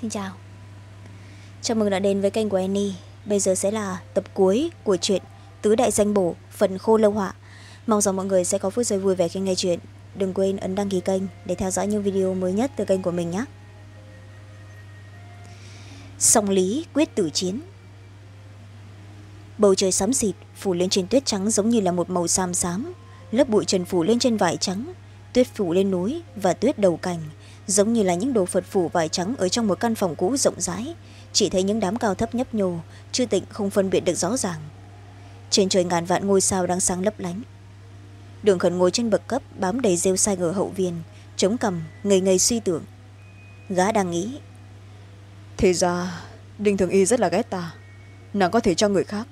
Xin chào. Chào mừng đã đến với kênh của Annie. Bây giờ sẽ là tập cuối của truyện Tứ Đại Danh Bổ, phần khô lâu họa. Mong rằng mọi người sẽ có phút giây vui vẻ khi nghe chuyện. Đừng quên ấn đăng ký kênh Để theo dõi những video mới nhất từ kênh của mình nhé. Song Lý quyết tử chiến. Bầu trời xám xịt, Phủ lên trên tuyết trắng giống như là một màu xám xám. Lớp bụi trần phủ lên trên vải trắng, Tuyết phủ lên núi và tuyết đầu cành giống như là những đồ phật phủ vải trắng ở trong một căn phòng cũ rộng rãi. Chỉ thấy những đám cao thấp nhấp nhô chư tịnh không phân biệt được rõ ràng. Trên trời ngàn vạn ngôi sao đang sáng lấp lánh. Đường khẩn ngồi trên bậc cấp bám đầy rêu sai ở hậu viên chống cằm ngây ngây suy tưởng. Gã đang nghĩ thì ra đinh thường y rất là ghét ta. Nàng có thể cho người khác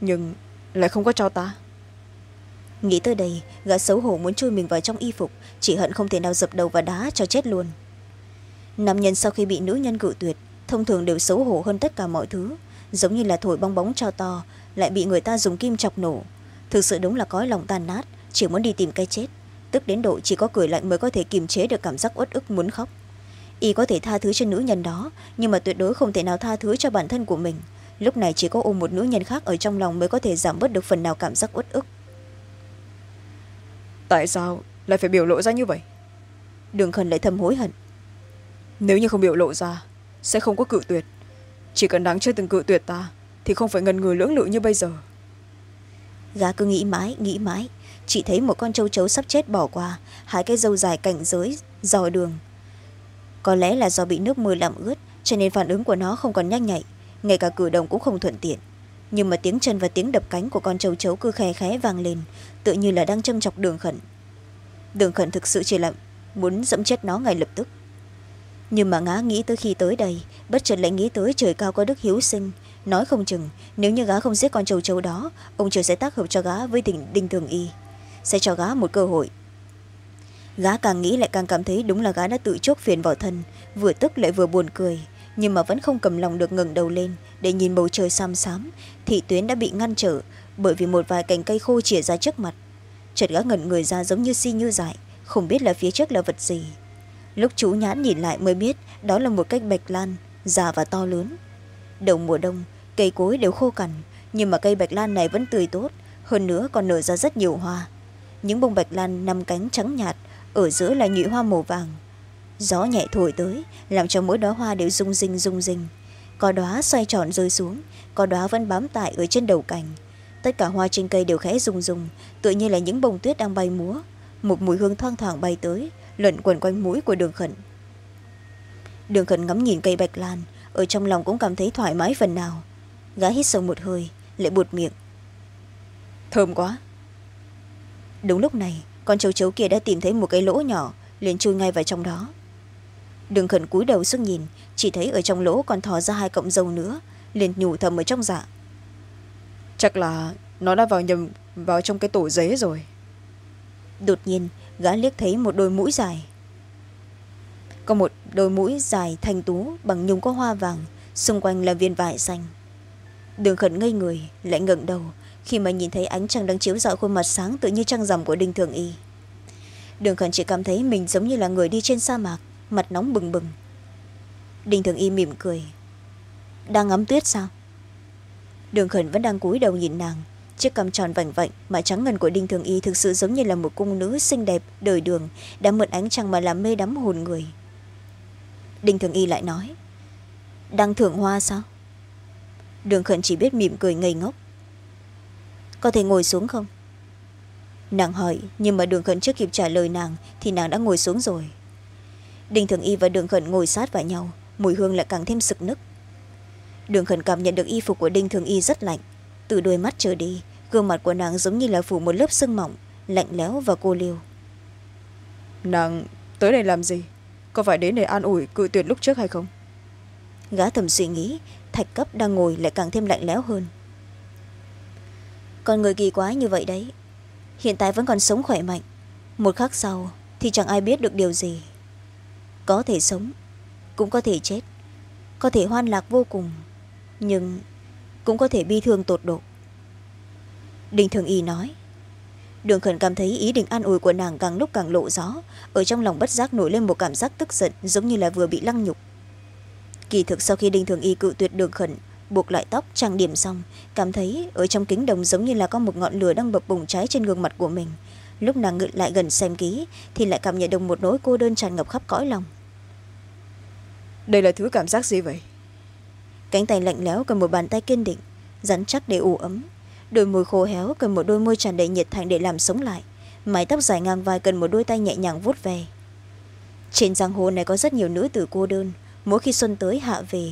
nhưng lại không có cho ta. Nghĩ tới đây gã xấu hổ muốn chui mình vào trong y phục chỉ hận không thể nào dập đầu vào đá cho chết luôn nam nhân sau khi bị nữ nhân cự tuyệt thông thường đều xấu hổ hơn tất cả mọi thứ. Giống như là thổi bong bóng cho to lại bị người ta dùng kim chọc nổ. Thực sự đúng là cõi lòng tan nát chỉ muốn đi tìm cái chết. Tức đến độ chỉ có cười lạnh mới có thể kiềm chế được cảm giác uất ức muốn khóc. Y có thể tha thứ cho nữ nhân đó nhưng mà tuyệt đối không thể nào tha thứ cho bản thân của mình. Lúc này chỉ có ôm một nữ nhân khác ở trong lòng mới có thể giảm bớt được phần nào cảm giác uất ức. Tại sao lại phải biểu lộ ra như vậy? Đường khẩn lại thầm hối hận nếu như không biểu lộ ra, sẽ không có cự tuyệt. Chỉ cần đáng chưa từng cự tuyệt ta, thì không phải ngần người lưỡng lự như bây giờ. Gá cứ nghĩ mãi nghĩ mãi. Chỉ thấy một con châu chấu sắp chết bỏ qua, hai cái dâu dài cảnh giới dò đường. Có lẽ là do bị nước mưa làm ướt, cho nên phản ứng của nó không còn nhanh nhạy, ngay cả cử động cũng không thuận tiện. Nhưng mà tiếng chân và tiếng đập cánh của con châu chấu cứ khe khé vang lên, tự như là đang châm chọc đường khẩn. Đường khẩn thực sự chỉ là muốn dẫm chết nó ngay lập tức nhưng mà ngã nghĩ tới khi tới đây, bất chợt lại nghĩ tới trời cao có đức hiếu sinh. Nói không chừng, nếu như gá không giết con châu châu đó, ông trời sẽ tác hợp cho gá với tình đinh thường y. Sẽ cho gá một cơ hội. Gá càng nghĩ lại càng cảm thấy đúng là gá đã tự chốt phiền vào thân. Vừa tức lại vừa buồn cười. Nhưng mà vẫn không cầm lòng được ngẩng đầu lên, để nhìn bầu trời xăm xám. Thị tuyến đã bị ngăn trở, bởi vì một vài cành cây khô chìa ra trước mặt. Chợt gã ngẩn người ra giống như si như dại, không biết là phía trước là vật gì lúc chú nhãn nhìn lại mới biết đó là một cách bạch lan, già và to lớn. Đầu mùa đông, cây cối đều khô cằn, nhưng mà cây bạch lan này vẫn tươi tốt, hơn nữa còn nở ra rất nhiều hoa. Những bông bạch lan nằm cánh trắng nhạt, ở giữa là nhụy hoa màu vàng. Gió nhẹ thổi tới, làm cho mỗi đóa hoa đều rung rinh rung rinh. Có đóa xoay tròn rơi xuống, có đóa vẫn bám tại ở trên đầu cành. Tất cả hoa trên cây đều khẽ rung rung tự như là những bông tuyết đang bay múa. Một mùi hương thoang thoảng bay tới luẩn quẩn quanh mũi của đường khẩn. Đường khẩn ngắm nhìn cây bạch lan, ở trong lòng cũng cảm thấy thoải mái phần nào. Gã hít sâu một hơi, lại buột miệng. Thơm quá. Đúng lúc này, con châu chấu kia đã tìm thấy một cái lỗ nhỏ, liền chui ngay vào trong đó. Đường khẩn cúi đầu xuống nhìn, chỉ thấy ở trong lỗ còn thò ra hai cọng dầu nữa, liền nhủ thầm ở trong dạ. Chắc là nó đã vào nhầm, vào trong cái tổ dế rồi. Đột nhiên gã liếc thấy một đôi mũi dài. Có một đôi mũi dài thanh tú bằng nhung có hoa vàng, xung quanh là viên vải xanh. Đường khẩn ngây người, lại ngẩng đầu khi mà nhìn thấy ánh trăng đang chiếu rọi khuôn mặt sáng tự như trăng rằm của đinh thường y. Đường khẩn chỉ cảm thấy mình giống như là người đi trên sa mạc, mặt nóng bừng bừng. Đinh thường y mỉm cười. Đang ngắm tuyết sao? Đường khẩn vẫn đang cúi đầu nhìn nàng chiếc cằm tròn vảnh vạnh mà trắng ngần của đinh thường y thực sự giống như là một cung nữ xinh đẹp, đời đường, đã mượn ánh trăng mà làm mê đắm hồn người. Đinh thường y lại nói đang thưởng hoa sao? Đường khẩn chỉ biết mỉm cười ngây ngốc. Có thể ngồi xuống không? Nàng hỏi, nhưng mà đường khẩn chưa kịp trả lời nàng thì nàng đã ngồi xuống rồi. Đinh thường y và đường khẩn ngồi sát vào nhau, mùi hương lại càng thêm sực nức. Đường khẩn cảm nhận được y phục của đinh thường y rất lạnh từ đôi mắt trở đi gương mặt của nàng giống như là phủ một lớp sưng mỏng lạnh lẽo và cô liêu nàng tới đây làm gì? Có phải đến để an ủi cự tuyệt lúc trước hay không? Gã thầm suy nghĩ thạch cấp đang ngồi lại càng thêm lạnh lẽo hơn. Con người kỳ quái như vậy đấy. Hiện tại vẫn còn sống khỏe mạnh. Một khắc sau thì chẳng ai biết được điều gì. Có thể sống cũng có thể chết có thể hoan lạc vô cùng. Nhưng cũng có thể bi thương tột độ. Đinh thường y nói, đường khẩn cảm thấy ý định an ủi của nàng càng lúc càng lộ rõ, ở trong lòng bất giác nổi lên một cảm giác tức giận giống như là vừa bị lăng nhục. Kỳ thực sau khi đinh thường y cự tuyệt đường khẩn, buộc lại tóc, trang điểm xong, cảm thấy ở trong kính đồng giống như là có một ngọn lửa đang bập bùng cháy trên gương mặt của mình. Lúc nàng ngự lại gần xem kỹ thì lại cảm nhận được một nỗi cô đơn tràn ngập khắp cõi lòng. Đây là thứ cảm giác gì vậy? Cánh tay lạnh lẽo cần một bàn tay kiên định, rắn chắc để ủ ấm. Đôi môi khô héo cần một đôi môi tràn đầy nhiệt thành để làm sống lại. Mái tóc dài ngang vai cần một đôi tay nhẹ nhàng vuốt về trên giang hồ này có rất nhiều nữ tử cô đơn. Mỗi khi xuân tới hạ về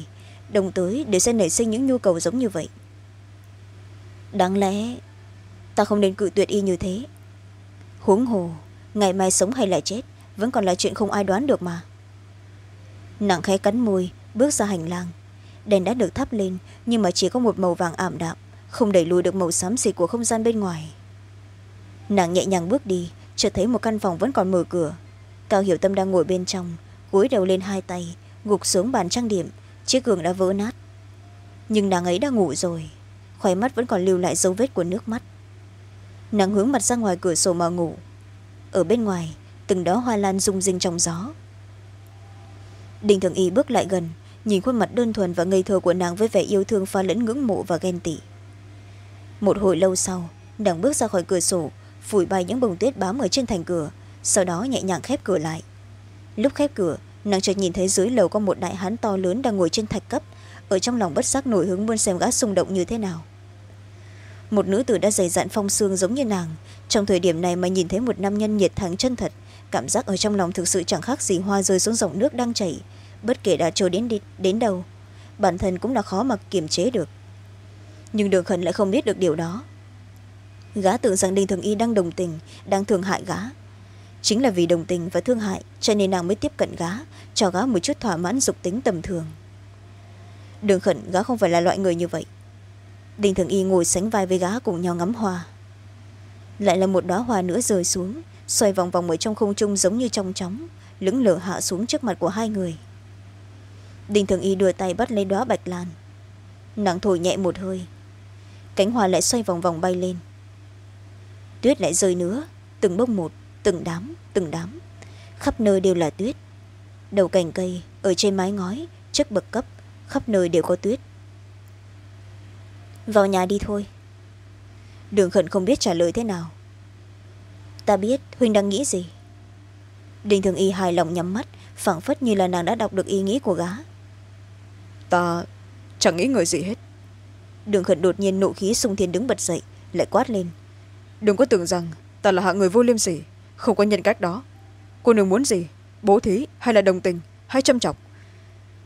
đồng tới để sẽ nảy sinh những nhu cầu giống như vậy. Đáng lẽ ta không nên cự tuyệt y như thế. Huống hồ, ngày mai sống hay lại chết, vẫn còn là chuyện không ai đoán được mà. Nàng khẽ cắn môi, bước ra hành lang đèn đã được thắp lên, nhưng mà chỉ có một màu vàng ảm đạm, không đẩy lùi được màu xám xịt của không gian bên ngoài. Nàng nhẹ nhàng bước đi, chợt thấy một căn phòng vẫn còn mở cửa. Cao hiểu tâm đang ngồi bên trong cúi đầu lên hai tay, gục xuống bàn trang điểm, chiếc gương đã vỡ nát. Nhưng nàng ấy đã ngủ rồi, khóe mắt vẫn còn lưu lại dấu vết của nước mắt. Nàng hướng mặt ra ngoài cửa sổ mà ngủ. Ở bên ngoài, từng đó hoa lan rung rinh trong gió. Đinh thường y bước lại gần nhìn khuôn mặt đơn thuần và ngây thơ của nàng với vẻ yêu thương pha lẫn ngưỡng mộ và ghen tị. Một hồi lâu sau, nàng bước ra khỏi cửa sổ, phủi bay những bông tuyết bám ở trên thành cửa, sau đó nhẹ nhàng khép cửa lại. Lúc khép cửa, nàng chợt nhìn thấy dưới lầu có một đại hán to lớn đang ngồi trên thạch cấp, ở trong lòng bất giác nổi hứng muốn xem gã xung động như thế nào. Một nữ tử đã dày dặn phong xương giống như nàng, trong thời điểm này mà nhìn thấy một nam nhân nhiệt thắng chân thật, cảm giác ở trong lòng thực sự chẳng khác gì hoa rơi xuống dòng nước đang chảy bất kể đã trôi đến, đi, đến đâu bản thân cũng là khó mà kiềm chế được. Nhưng đường khẩn lại không biết được điều đó. Gã tưởng rằng đinh thường y đang đồng tình đang thương hại gã. Chính là vì đồng tình và thương hại cho nên nàng mới tiếp cận gã cho gã một chút thỏa mãn dục tính tầm thường. Đường khẩn gã không phải là loại người như vậy. Đinh thường y ngồi sánh vai với gã cùng nhau ngắm hoa. Lại là một đoá hoa nữa rơi xuống xoay vòng vòng ở trong không trung giống như trong chóng lững lờ hạ xuống trước mặt của hai người đinh thường y đưa tay bắt lấy đoá bạch lan. Nàng thổi nhẹ một hơi. Cánh hoa lại xoay vòng vòng bay lên. Tuyết lại rơi nữa. Từng bông một, từng đám từng đám. Khắp nơi đều là tuyết. Đầu cành cây ở trên mái ngói, trước bậc cấp, khắp nơi đều có tuyết. Vào nhà đi thôi. Đường khẩn không biết trả lời thế nào. Ta biết huynh đang nghĩ gì. Đinh thường y hài lòng nhắm mắt, phảng phất như là nàng đã đọc được ý nghĩ của gá ta chẳng nghĩ người gì hết. Đường khẩn đột nhiên nộ khí sung thiên đứng bật dậy lại quát lên. Đừng có tưởng rằng ta là hạng người vô liêm sỉ không có nhân cách đó. Cô nương muốn gì bố thí hay là đồng tình hay chăm chọc?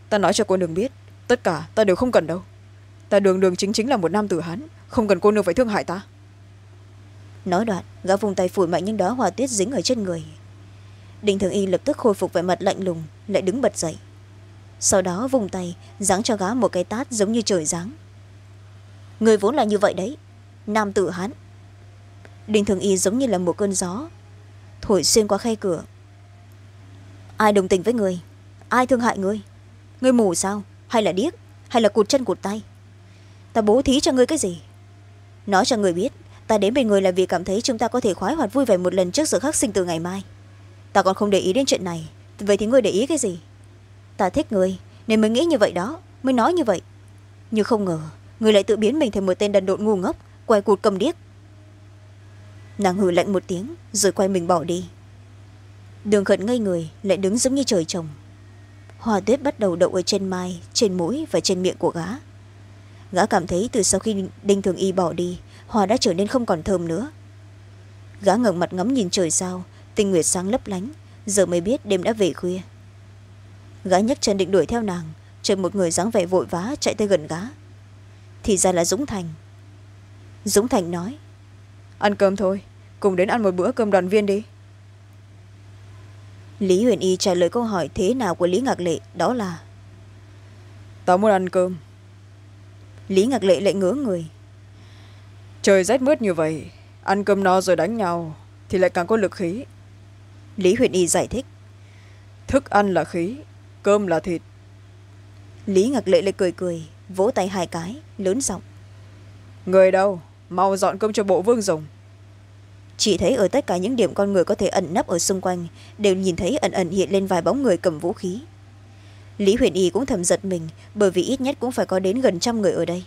Ta nói cho cô nương biết tất cả ta đều không cần đâu. Ta đường đường chính chính là một nam tử hán không cần cô nương phải thương hại ta. Nói đoạn gã vùng tay phủi mạnh những đó hoa tuyết dính ở trên người. Đinh thường y lập tức khôi phục vẻ mặt lạnh lùng lại đứng bật dậy sau đó vùng tay, giáng cho gã một cái tát giống như trời giáng. Người vốn là như vậy đấy, nam tử hán. Đinh thường y giống như là một cơn gió, thổi xuyên qua khe cửa. Ai đồng tình với người? Ai thương hại người? Người mù sao? Hay là điếc? Hay là cụt chân cụt tay? Ta bố thí cho ngươi cái gì? Nói cho người biết, ta đến bên người là vì cảm thấy chúng ta có thể khoái hoạt vui vẻ một lần trước giờ khắc sinh từ ngày mai. Ta còn không để ý đến chuyện này, vậy thì ngươi để ý cái gì? Ta thích người, nên mới nghĩ như vậy đó, mới nói như vậy. Nhưng không ngờ, người lại tự biến mình thành một tên đần độn ngu ngốc, quay cụt cầm điếc. Nàng hừ lạnh một tiếng, rồi quay mình bỏ đi. Đường khẩn ngây người, lại đứng giống như trời trồng. Hoa tuyết bắt đầu đậu ở trên mai, trên mũi và trên miệng của gã. Gã cảm thấy từ sau khi đinh thường y bỏ đi, hoa đã trở nên không còn thơm nữa. Gã ngẩng mặt ngắm nhìn trời sao, tinh nguyệt sáng lấp lánh, giờ mới biết đêm đã về khuya gã nhấc chân định đuổi theo nàng chợt một người dáng vẻ vội vã chạy tới gần gã. Thì ra là dũng thành. Dũng thành nói ăn cơm thôi cùng đến ăn một bữa cơm đoàn viên đi. Lý huyền y trả lời câu hỏi thế nào của lý ngạc lệ đó là tao muốn ăn cơm. Lý ngạc lệ lại ngứa người. Trời rét mướt như vậy ăn cơm no rồi đánh nhau thì lại càng có lực khí. Lý huyền y giải thích thức ăn là khí cơm là thịt. Lý ngạc lệ lại cười cười vỗ tay hai cái lớn giọng. Người đâu? Mau dọn cơm cho bộ vương dùng chỉ thấy ở tất cả những điểm con người có thể ẩn nấp ở xung quanh đều nhìn thấy ẩn ẩn hiện lên vài bóng người cầm vũ khí. Lý huyền y cũng thầm giật mình bởi vì ít nhất cũng phải có đến gần trăm người ở đây.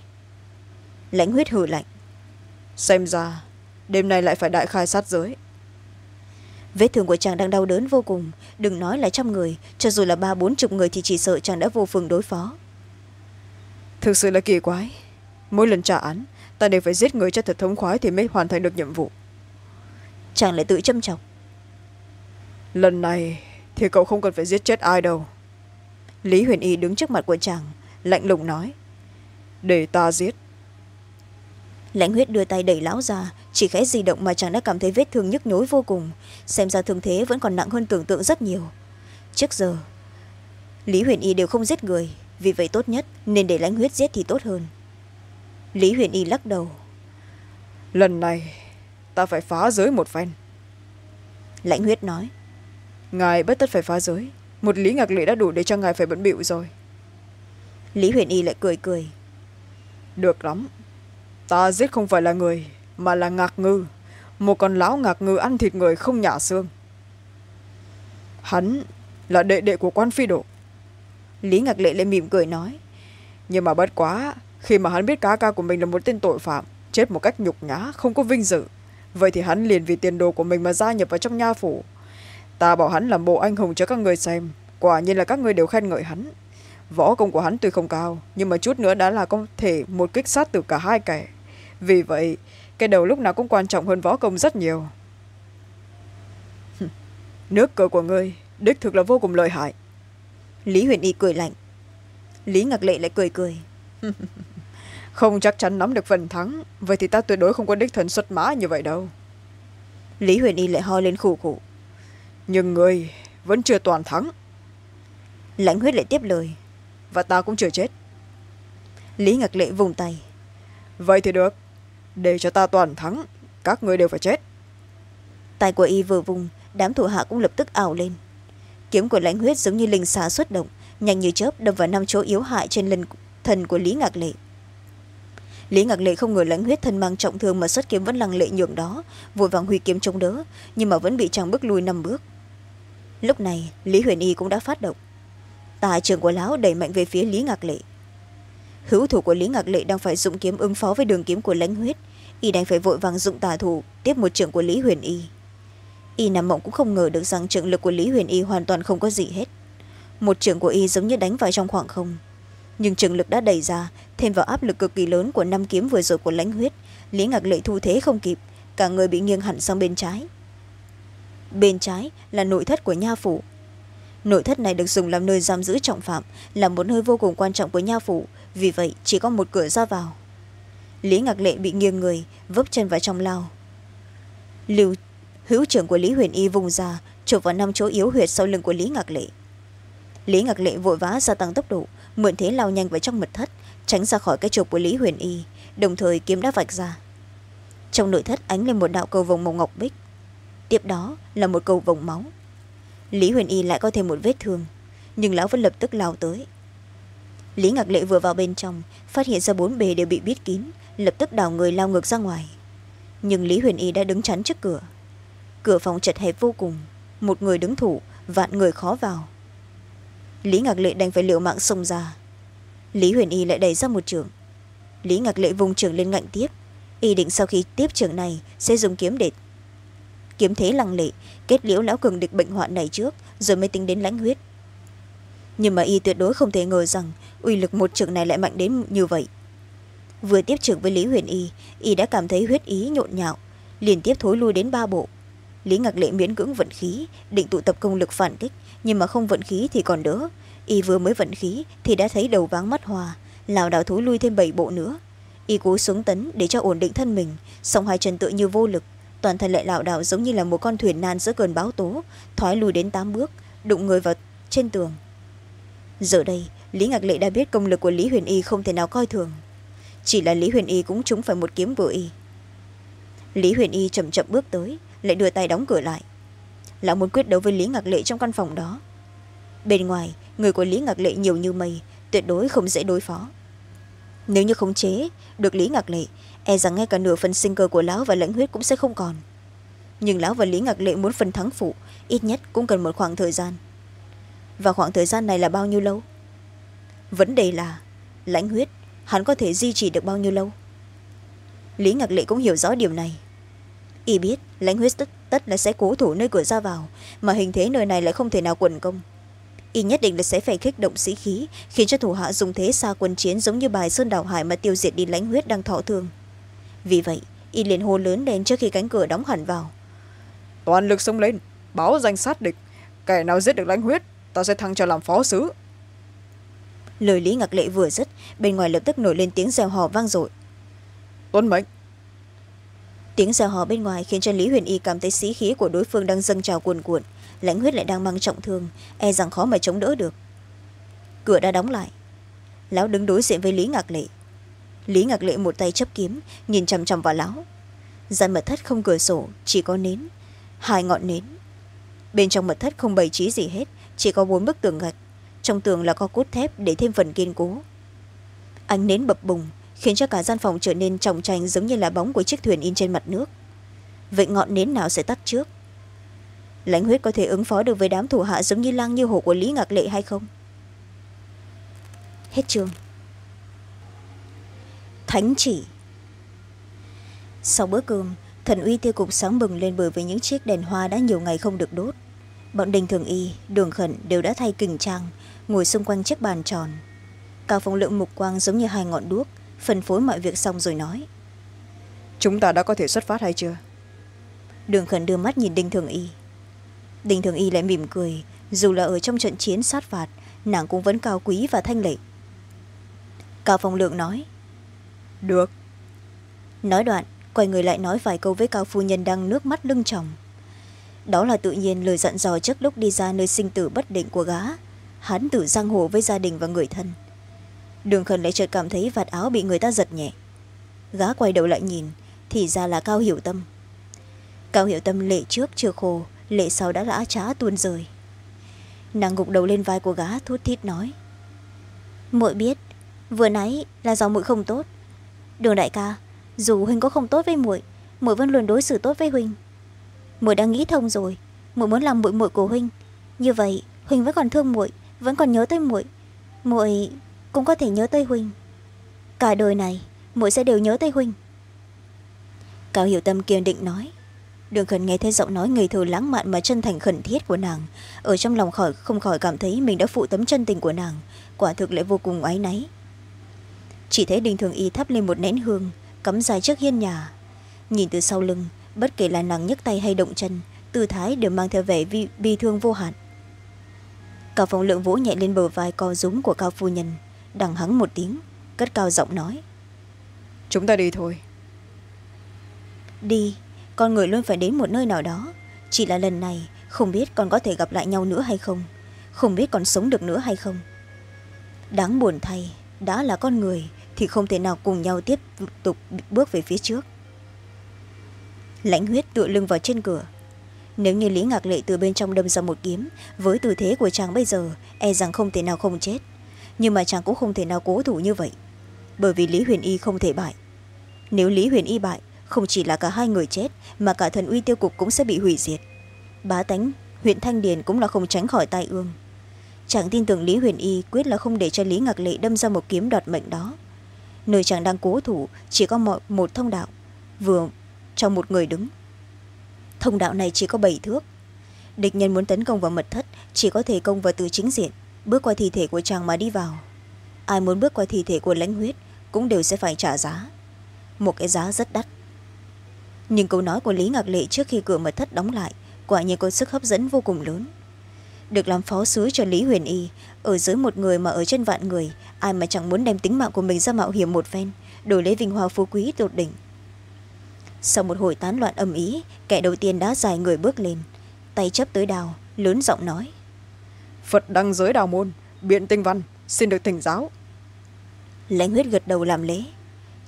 Lãnh huyết hừ lạnh. Xem ra đêm nay lại phải đại khai sát giới vết thương của chàng đang đau đớn vô cùng. Đừng nói là trăm người. Cho dù là ba bốn chục người thì chỉ sợ chàng đã vô phương đối phó. Thực sự là kỳ quái. Mỗi lần trả án ta đều phải giết người cho thật thống khoái thì mới hoàn thành được nhiệm vụ. Chàng lại tự châm chọc. Lần này thì cậu không cần phải giết chết ai đâu. Lý huyền y đứng trước mặt của chàng lạnh lùng nói để ta giết lãnh huyết đưa tay đẩy lão ra chỉ khẽ di động mà chàng đã cảm thấy vết thương nhức nhối vô cùng. Xem ra thương thế vẫn còn nặng hơn tưởng tượng rất nhiều. Trước giờ lý huyền y đều không giết người vì vậy tốt nhất nên để lãnh huyết giết thì tốt hơn. Lý huyền y lắc đầu. Lần này ta phải phá giới một phen. Lãnh huyết nói. Ngài bất tất phải phá giới. Một lý ngạc lệ đã đủ để cho ngài phải bận bịu rồi. Lý huyền y lại cười cười. Được lắm ta giết không phải là người, mà là ngạc ngư. Một con lão ngạc ngư ăn thịt người không nhả xương. Hắn là đệ đệ của quan phi độ. Lý ngạc lệ lại mỉm cười nói, nhưng mà bất quá, khi mà hắn biết cá ca của mình là một tên tội phạm, chết một cách nhục nhã, không có vinh dự, vậy thì hắn liền vì tiền đồ của mình mà gia nhập vào trong nha phủ. Ta bảo hắn làm bộ anh hùng cho các người xem, quả nhiên là các người đều khen ngợi hắn. Võ công của hắn tuy không cao, nhưng mà chút nữa đã là có thể một kích sát từ cả hai kẻ vì vậy cái đầu lúc nào cũng quan trọng hơn võ công rất nhiều. Nước cờ của ngươi đích thực là vô cùng lợi hại. Lý huyền y cười lạnh. Lý ngạc lệ lại cười cười. Không chắc chắn nắm được phần thắng vậy thì ta tuyệt đối không có đích thần xuất mã như vậy đâu. Lý huyền y lại ho lên khủ khủ nhưng ngươi vẫn chưa toàn thắng. Lãnh huyết lại tiếp lời. Và ta cũng chưa chết. Lý ngạc lệ vùng tay. Vậy thì được để cho ta toàn thắng, các người đều phải chết. Tay của y vừa vùng, đám thủ hạ cũng lập tức ảo lên. Kiếm của lãnh huyết giống như linh xà xuất động, nhanh như chớp đâm vào năm chỗ yếu hại trên lần thần của lý ngạc lệ. Lý ngạc lệ không ngờ lãnh huyết thân mang trọng thương mà xuất kiếm vẫn lăng lệ nhường đó, vội vàng huy kiếm chống đỡ, nhưng mà vẫn bị chàng bước lui năm bước. Lúc này, lý huyền y cũng đã phát động. Tà trường của lão đẩy mạnh về phía lý ngạc lệ hữu thủ của lý ngạc lệ đang phải dụng kiếm ứng phó với đường kiếm của lãnh huyết. Y đành phải vội vàng dụng tà thủ, tiếp một trưởng của lý huyền y. Y nằm mộng cũng không ngờ được rằng trưởng lực của lý huyền y hoàn toàn không có gì hết. Một trưởng của y giống như đánh vào trong khoảng không. Nhưng trường lực đã đẩy ra, thêm vào áp lực cực kỳ lớn của năm kiếm vừa rồi của lãnh huyết, lý ngạc lệ thu thế không kịp, cả người bị nghiêng hẳn sang bên trái. Bên trái là nội thất của nha phủ nội thất này được dùng làm nơi giam giữ trọng phạm, là một nơi vô cùng quan trọng của nha phủ vì vậy, chỉ có một cửa ra vào. Lý ngạc lệ bị nghiêng người, vấp chân vào trong lao. Lưu, hữu trưởng của lý huyền y vùng ra chụp vào năm chỗ yếu huyệt sau lưng của lý ngạc lệ. Lý ngạc lệ vội vã gia tăng tốc độ, mượn thế lao nhanh vào trong mật thất, tránh ra khỏi cái chụp của lý huyền y, đồng thời kiếm đã vạch ra. Trong nội thất ánh lên một đạo cầu vồng màu ngọc bích. Tiếp đó là một cầu vồng máu. Lý huyền y lại có thêm một vết thương, nhưng lão vẫn lập tức lao tới lý ngạc lệ vừa vào bên trong, phát hiện ra bốn bề đều bị bít kín, lập tức đảo người lao ngược ra ngoài. Nhưng lý huyền y đã đứng chắn trước cửa. Cửa phòng chật hẹp vô cùng, một người đứng thủ, vạn người khó vào. Lý ngạc lệ đành phải liệu mạng xông ra. Lý huyền y lại đẩy ra một trường. Lý ngạc lệ vùng trường lên ngạnh tiếp. Y định sau khi tiếp trường này, sẽ dùng kiếm để kiếm thế lăng lệ, kết liễu lão cường địch bệnh hoạn này trước, rồi mới tính đến lãnh huyết nhưng mà y tuyệt đối không thể ngờ rằng uy lực một trường này lại mạnh đến như vậy. Vừa tiếp trưởng với lý huyền y y đã cảm thấy huyết ý nhộn nhạo, liên tiếp thối lui đến ba bộ. Lý ngạc lệ miễn cưỡng vận khí, định tụ tập công lực phản kích, nhưng mà không vận khí thì còn đỡ. Y vừa mới vận khí thì đã thấy đầu váng mắt hòa, lảo đảo thối lui thêm bảy bộ nữa. Y cố xuống tấn để cho ổn định thân mình, song hai chân tự như vô lực, toàn thân lại lảo đảo giống như là một con thuyền nan giữa cơn báo tố, thoái lùi đến tám bước, đụng người vào trên tường giờ đây, lý ngạc lệ đã biết công lực của lý huyền y không thể nào coi thường. Chỉ là lý huyền y cũng trúng phải một kiếm vừa y. Lý huyền y chậm chậm bước tới, lại đưa tay đóng cửa lại. Lão muốn quyết đấu với lý ngạc lệ trong căn phòng đó. Bên ngoài, người của lý ngạc lệ nhiều như mây, tuyệt đối không dễ đối phó. Nếu như khống chế được lý ngạc lệ e rằng ngay cả nửa phần sinh cơ của lão và lãnh huyết cũng sẽ không còn. Nhưng lão và lý ngạc lệ muốn phần thắng phụ, ít nhất cũng cần một khoảng thời gian và khoảng thời gian này là bao nhiêu lâu? Vấn đề là lãnh huyết hắn có thể duy trì được bao nhiêu lâu? Lý ngạc lệ cũng hiểu rõ điều này. Y biết lãnh huyết tất, tất là sẽ cố thủ nơi cửa ra vào mà hình thế nơi này lại không thể nào quần công. Y nhất định là sẽ phải kích động sĩ khí khiến cho thủ hạ dùng thế xa quân chiến giống như bài sơn đảo hải mà tiêu diệt đi lãnh huyết đang thọ thương. Vì vậy y liền hô lớn lên trước khi cánh cửa đóng hẳn vào. Toàn lực xông lên báo danh sát địch kẻ nào giết được lãnh huyết ta sẽ thăng cho làm phó sứ lời lý ngạc lệ vừa dứt bên ngoài lập tức nổi lên tiếng reo hò vang dội. Tuân mệnh tiếng reo hò bên ngoài khiến cho lý huyền y cảm thấy sĩ khí của đối phương đang dâng trào cuồn cuộn lãnh huyết lại đang mang trọng thương e rằng khó mà chống đỡ được. Cửa đã đóng lại. Lão đứng đối diện với lý ngạc lệ. Lý ngạc lệ một tay chấp kiếm nhìn chằm chằm vào lão. Gian mật thất không cửa sổ chỉ có nến hai ngọn nến. Bên trong mật thất không bày trí gì hết chỉ có bốn bức tường gạch. Trong tường là có cốt thép để thêm phần kiên cố. Ánh nến bập bùng, khiến cho cả gian phòng trở nên trọng tranh giống như là bóng của chiếc thuyền in trên mặt nước. Vậy ngọn nến nào sẽ tắt trước? Lãnh huyết có thể ứng phó được với đám thủ hạ giống như lang như hổ của lý ngạc lệ hay không? Hết chương. Thánh chỉ. Sau bữa cơm, thần uy tiêu cục sáng bừng lên bởi với những chiếc đèn hoa đã nhiều ngày không được đốt bọn đình thường y đường khẩn đều đã thay kình trang ngồi xung quanh chiếc bàn tròn. Cao phong lượng mục quang giống như hai ngọn đuốc phân phối mọi việc xong rồi nói. Chúng ta đã có thể xuất phát hay chưa? Đường khẩn đưa mắt nhìn đinh thường y. Đinh thường y lại mỉm cười dù là ở trong trận chiến sát phạt nàng cũng vẫn cao quý và thanh lệ. Cao phong lượng nói. Được. Nói đoạn quay người lại nói vài câu với cao phu nhân đang nước mắt lưng tròng đó là tự nhiên lời dặn dò trước lúc đi ra nơi sinh tử bất định của gá. Hắn tự giang hồ với gia đình và người thân. Đường khẩn lại chợt cảm thấy vạt áo bị người ta giật nhẹ. Gá quay đầu lại nhìn, thì ra là cao hiểu tâm. Cao hiểu tâm lệ trước chưa khô, lệ sau đã lã trá tuôn rơi nàng gục đầu lên vai của gá, thút thít nói. Muội biết, vừa nãy là do muội không tốt. Đường đại ca, dù huynh có không tốt với muội muội vẫn luôn đối xử tốt với huynh muội đã nghĩ thông rồi. Muội muốn làm muội muội của huynh. Như vậy, huynh vẫn còn thương muội, vẫn còn nhớ tới muội. Muội cũng có thể nhớ tới huynh. Cả đời này, muội sẽ đều nhớ tới huynh. Cao hiểu tâm kiên định nói. Đường khẩn nghe thấy giọng nói ngây thơ lãng mạn mà chân thành khẩn thiết của nàng, ở trong lòng khỏi, không khỏi cảm thấy mình đã phụ tấm chân tình của nàng. Quả thực lại vô cùng áy náy. Chỉ thấy đình thường y thắp lên một nén hương, cắm dài trước hiên nhà. Nhìn từ sau lưng bất kể là nàng nhấc tay hay động chân tư thái đều mang theo vẻ vi, bi thương vô hạn. Cao phong lượng vỗ nhẹ lên bờ vai co rúm của cao phu nhân đằng hắng một tiếng cất cao giọng nói. Chúng ta đi thôi. Đi con người luôn phải đến một nơi nào đó. Chỉ là lần này không biết còn có thể gặp lại nhau nữa hay không không biết còn sống được nữa hay không. Đáng buồn thay đã là con người thì không thể nào cùng nhau tiếp tục bước về phía trước lãnh huyết tựa lưng vào trên cửa. Nếu như lý ngạc lệ từ bên trong đâm ra một kiếm với tư thế của chàng bây giờ e rằng không thể nào không chết. Nhưng mà chàng cũng không thể nào cố thủ như vậy bởi vì lý huyền y không thể bại. Nếu lý huyền y bại không chỉ là cả hai người chết mà cả thần uy tiêu cục cũng sẽ bị hủy diệt. Bá tánh huyện thanh điền cũng là không tránh khỏi tai ương. Chàng tin tưởng lý huyền y quyết là không để cho lý ngạc lệ đâm ra một kiếm đoạt mệnh đó. Nơi chàng đang cố thủ chỉ có một, một thông đạo. Vừa trong một người đứng. Thông đạo này chỉ có bảy thước. Địch nhân muốn tấn công vào mật thất, chỉ có thể công vào từ chính diện, bước qua thi thể của chàng mà đi vào. Ai muốn bước qua thi thể của lãnh huyết cũng đều sẽ phải trả giá. Một cái giá rất đắt. Nhưng câu nói của lý ngạc lệ trước khi cửa mật thất đóng lại, quả nhiên có sức hấp dẫn vô cùng lớn. Được làm phó sứ cho lý huyền y, ở dưới một người mà ở trên vạn người, ai mà chẳng muốn đem tính mạng của mình ra mạo hiểm một phen, đổi lấy vinh hoa phú quý tột đỉnh sau một hồi tán loạn âm ý kẻ đầu tiên đã dài người bước lên. Tay chấp tới đào lớn giọng nói. Phật đăng giới đào môn biện tinh văn xin được thỉnh giáo. Lãnh huyết gật đầu làm lễ.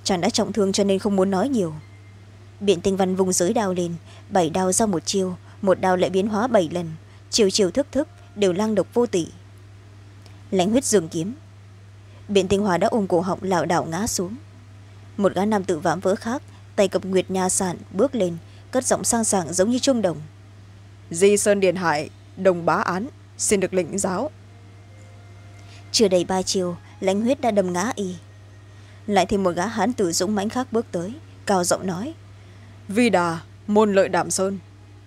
Chàng đã trọng thương cho nên không muốn nói nhiều. Biện tinh văn vùng giới đao lên bảy đao ra một chiêu một đao lại biến hóa bảy lần. Chiều chiều thức thức đều lang độc vô tỷ lãnh huyết dường kiếm. Biện tinh hòa đã ôm cổ họng lảo đảo ngã xuống. Một gã nam tự vãm vỡ khác tay cầm nguyệt nha sản bước lên cất giọng sang sảng giống như trung đồng. Di sơn điền hải đồng bá án xin được lĩnh giáo. Chưa đầy ba chiều lãnh huyết đã đâm ngã y. Lại thêm một gã hán tử dũng mãnh khác bước tới cao giọng nói vi đà môn lợi đảm sơn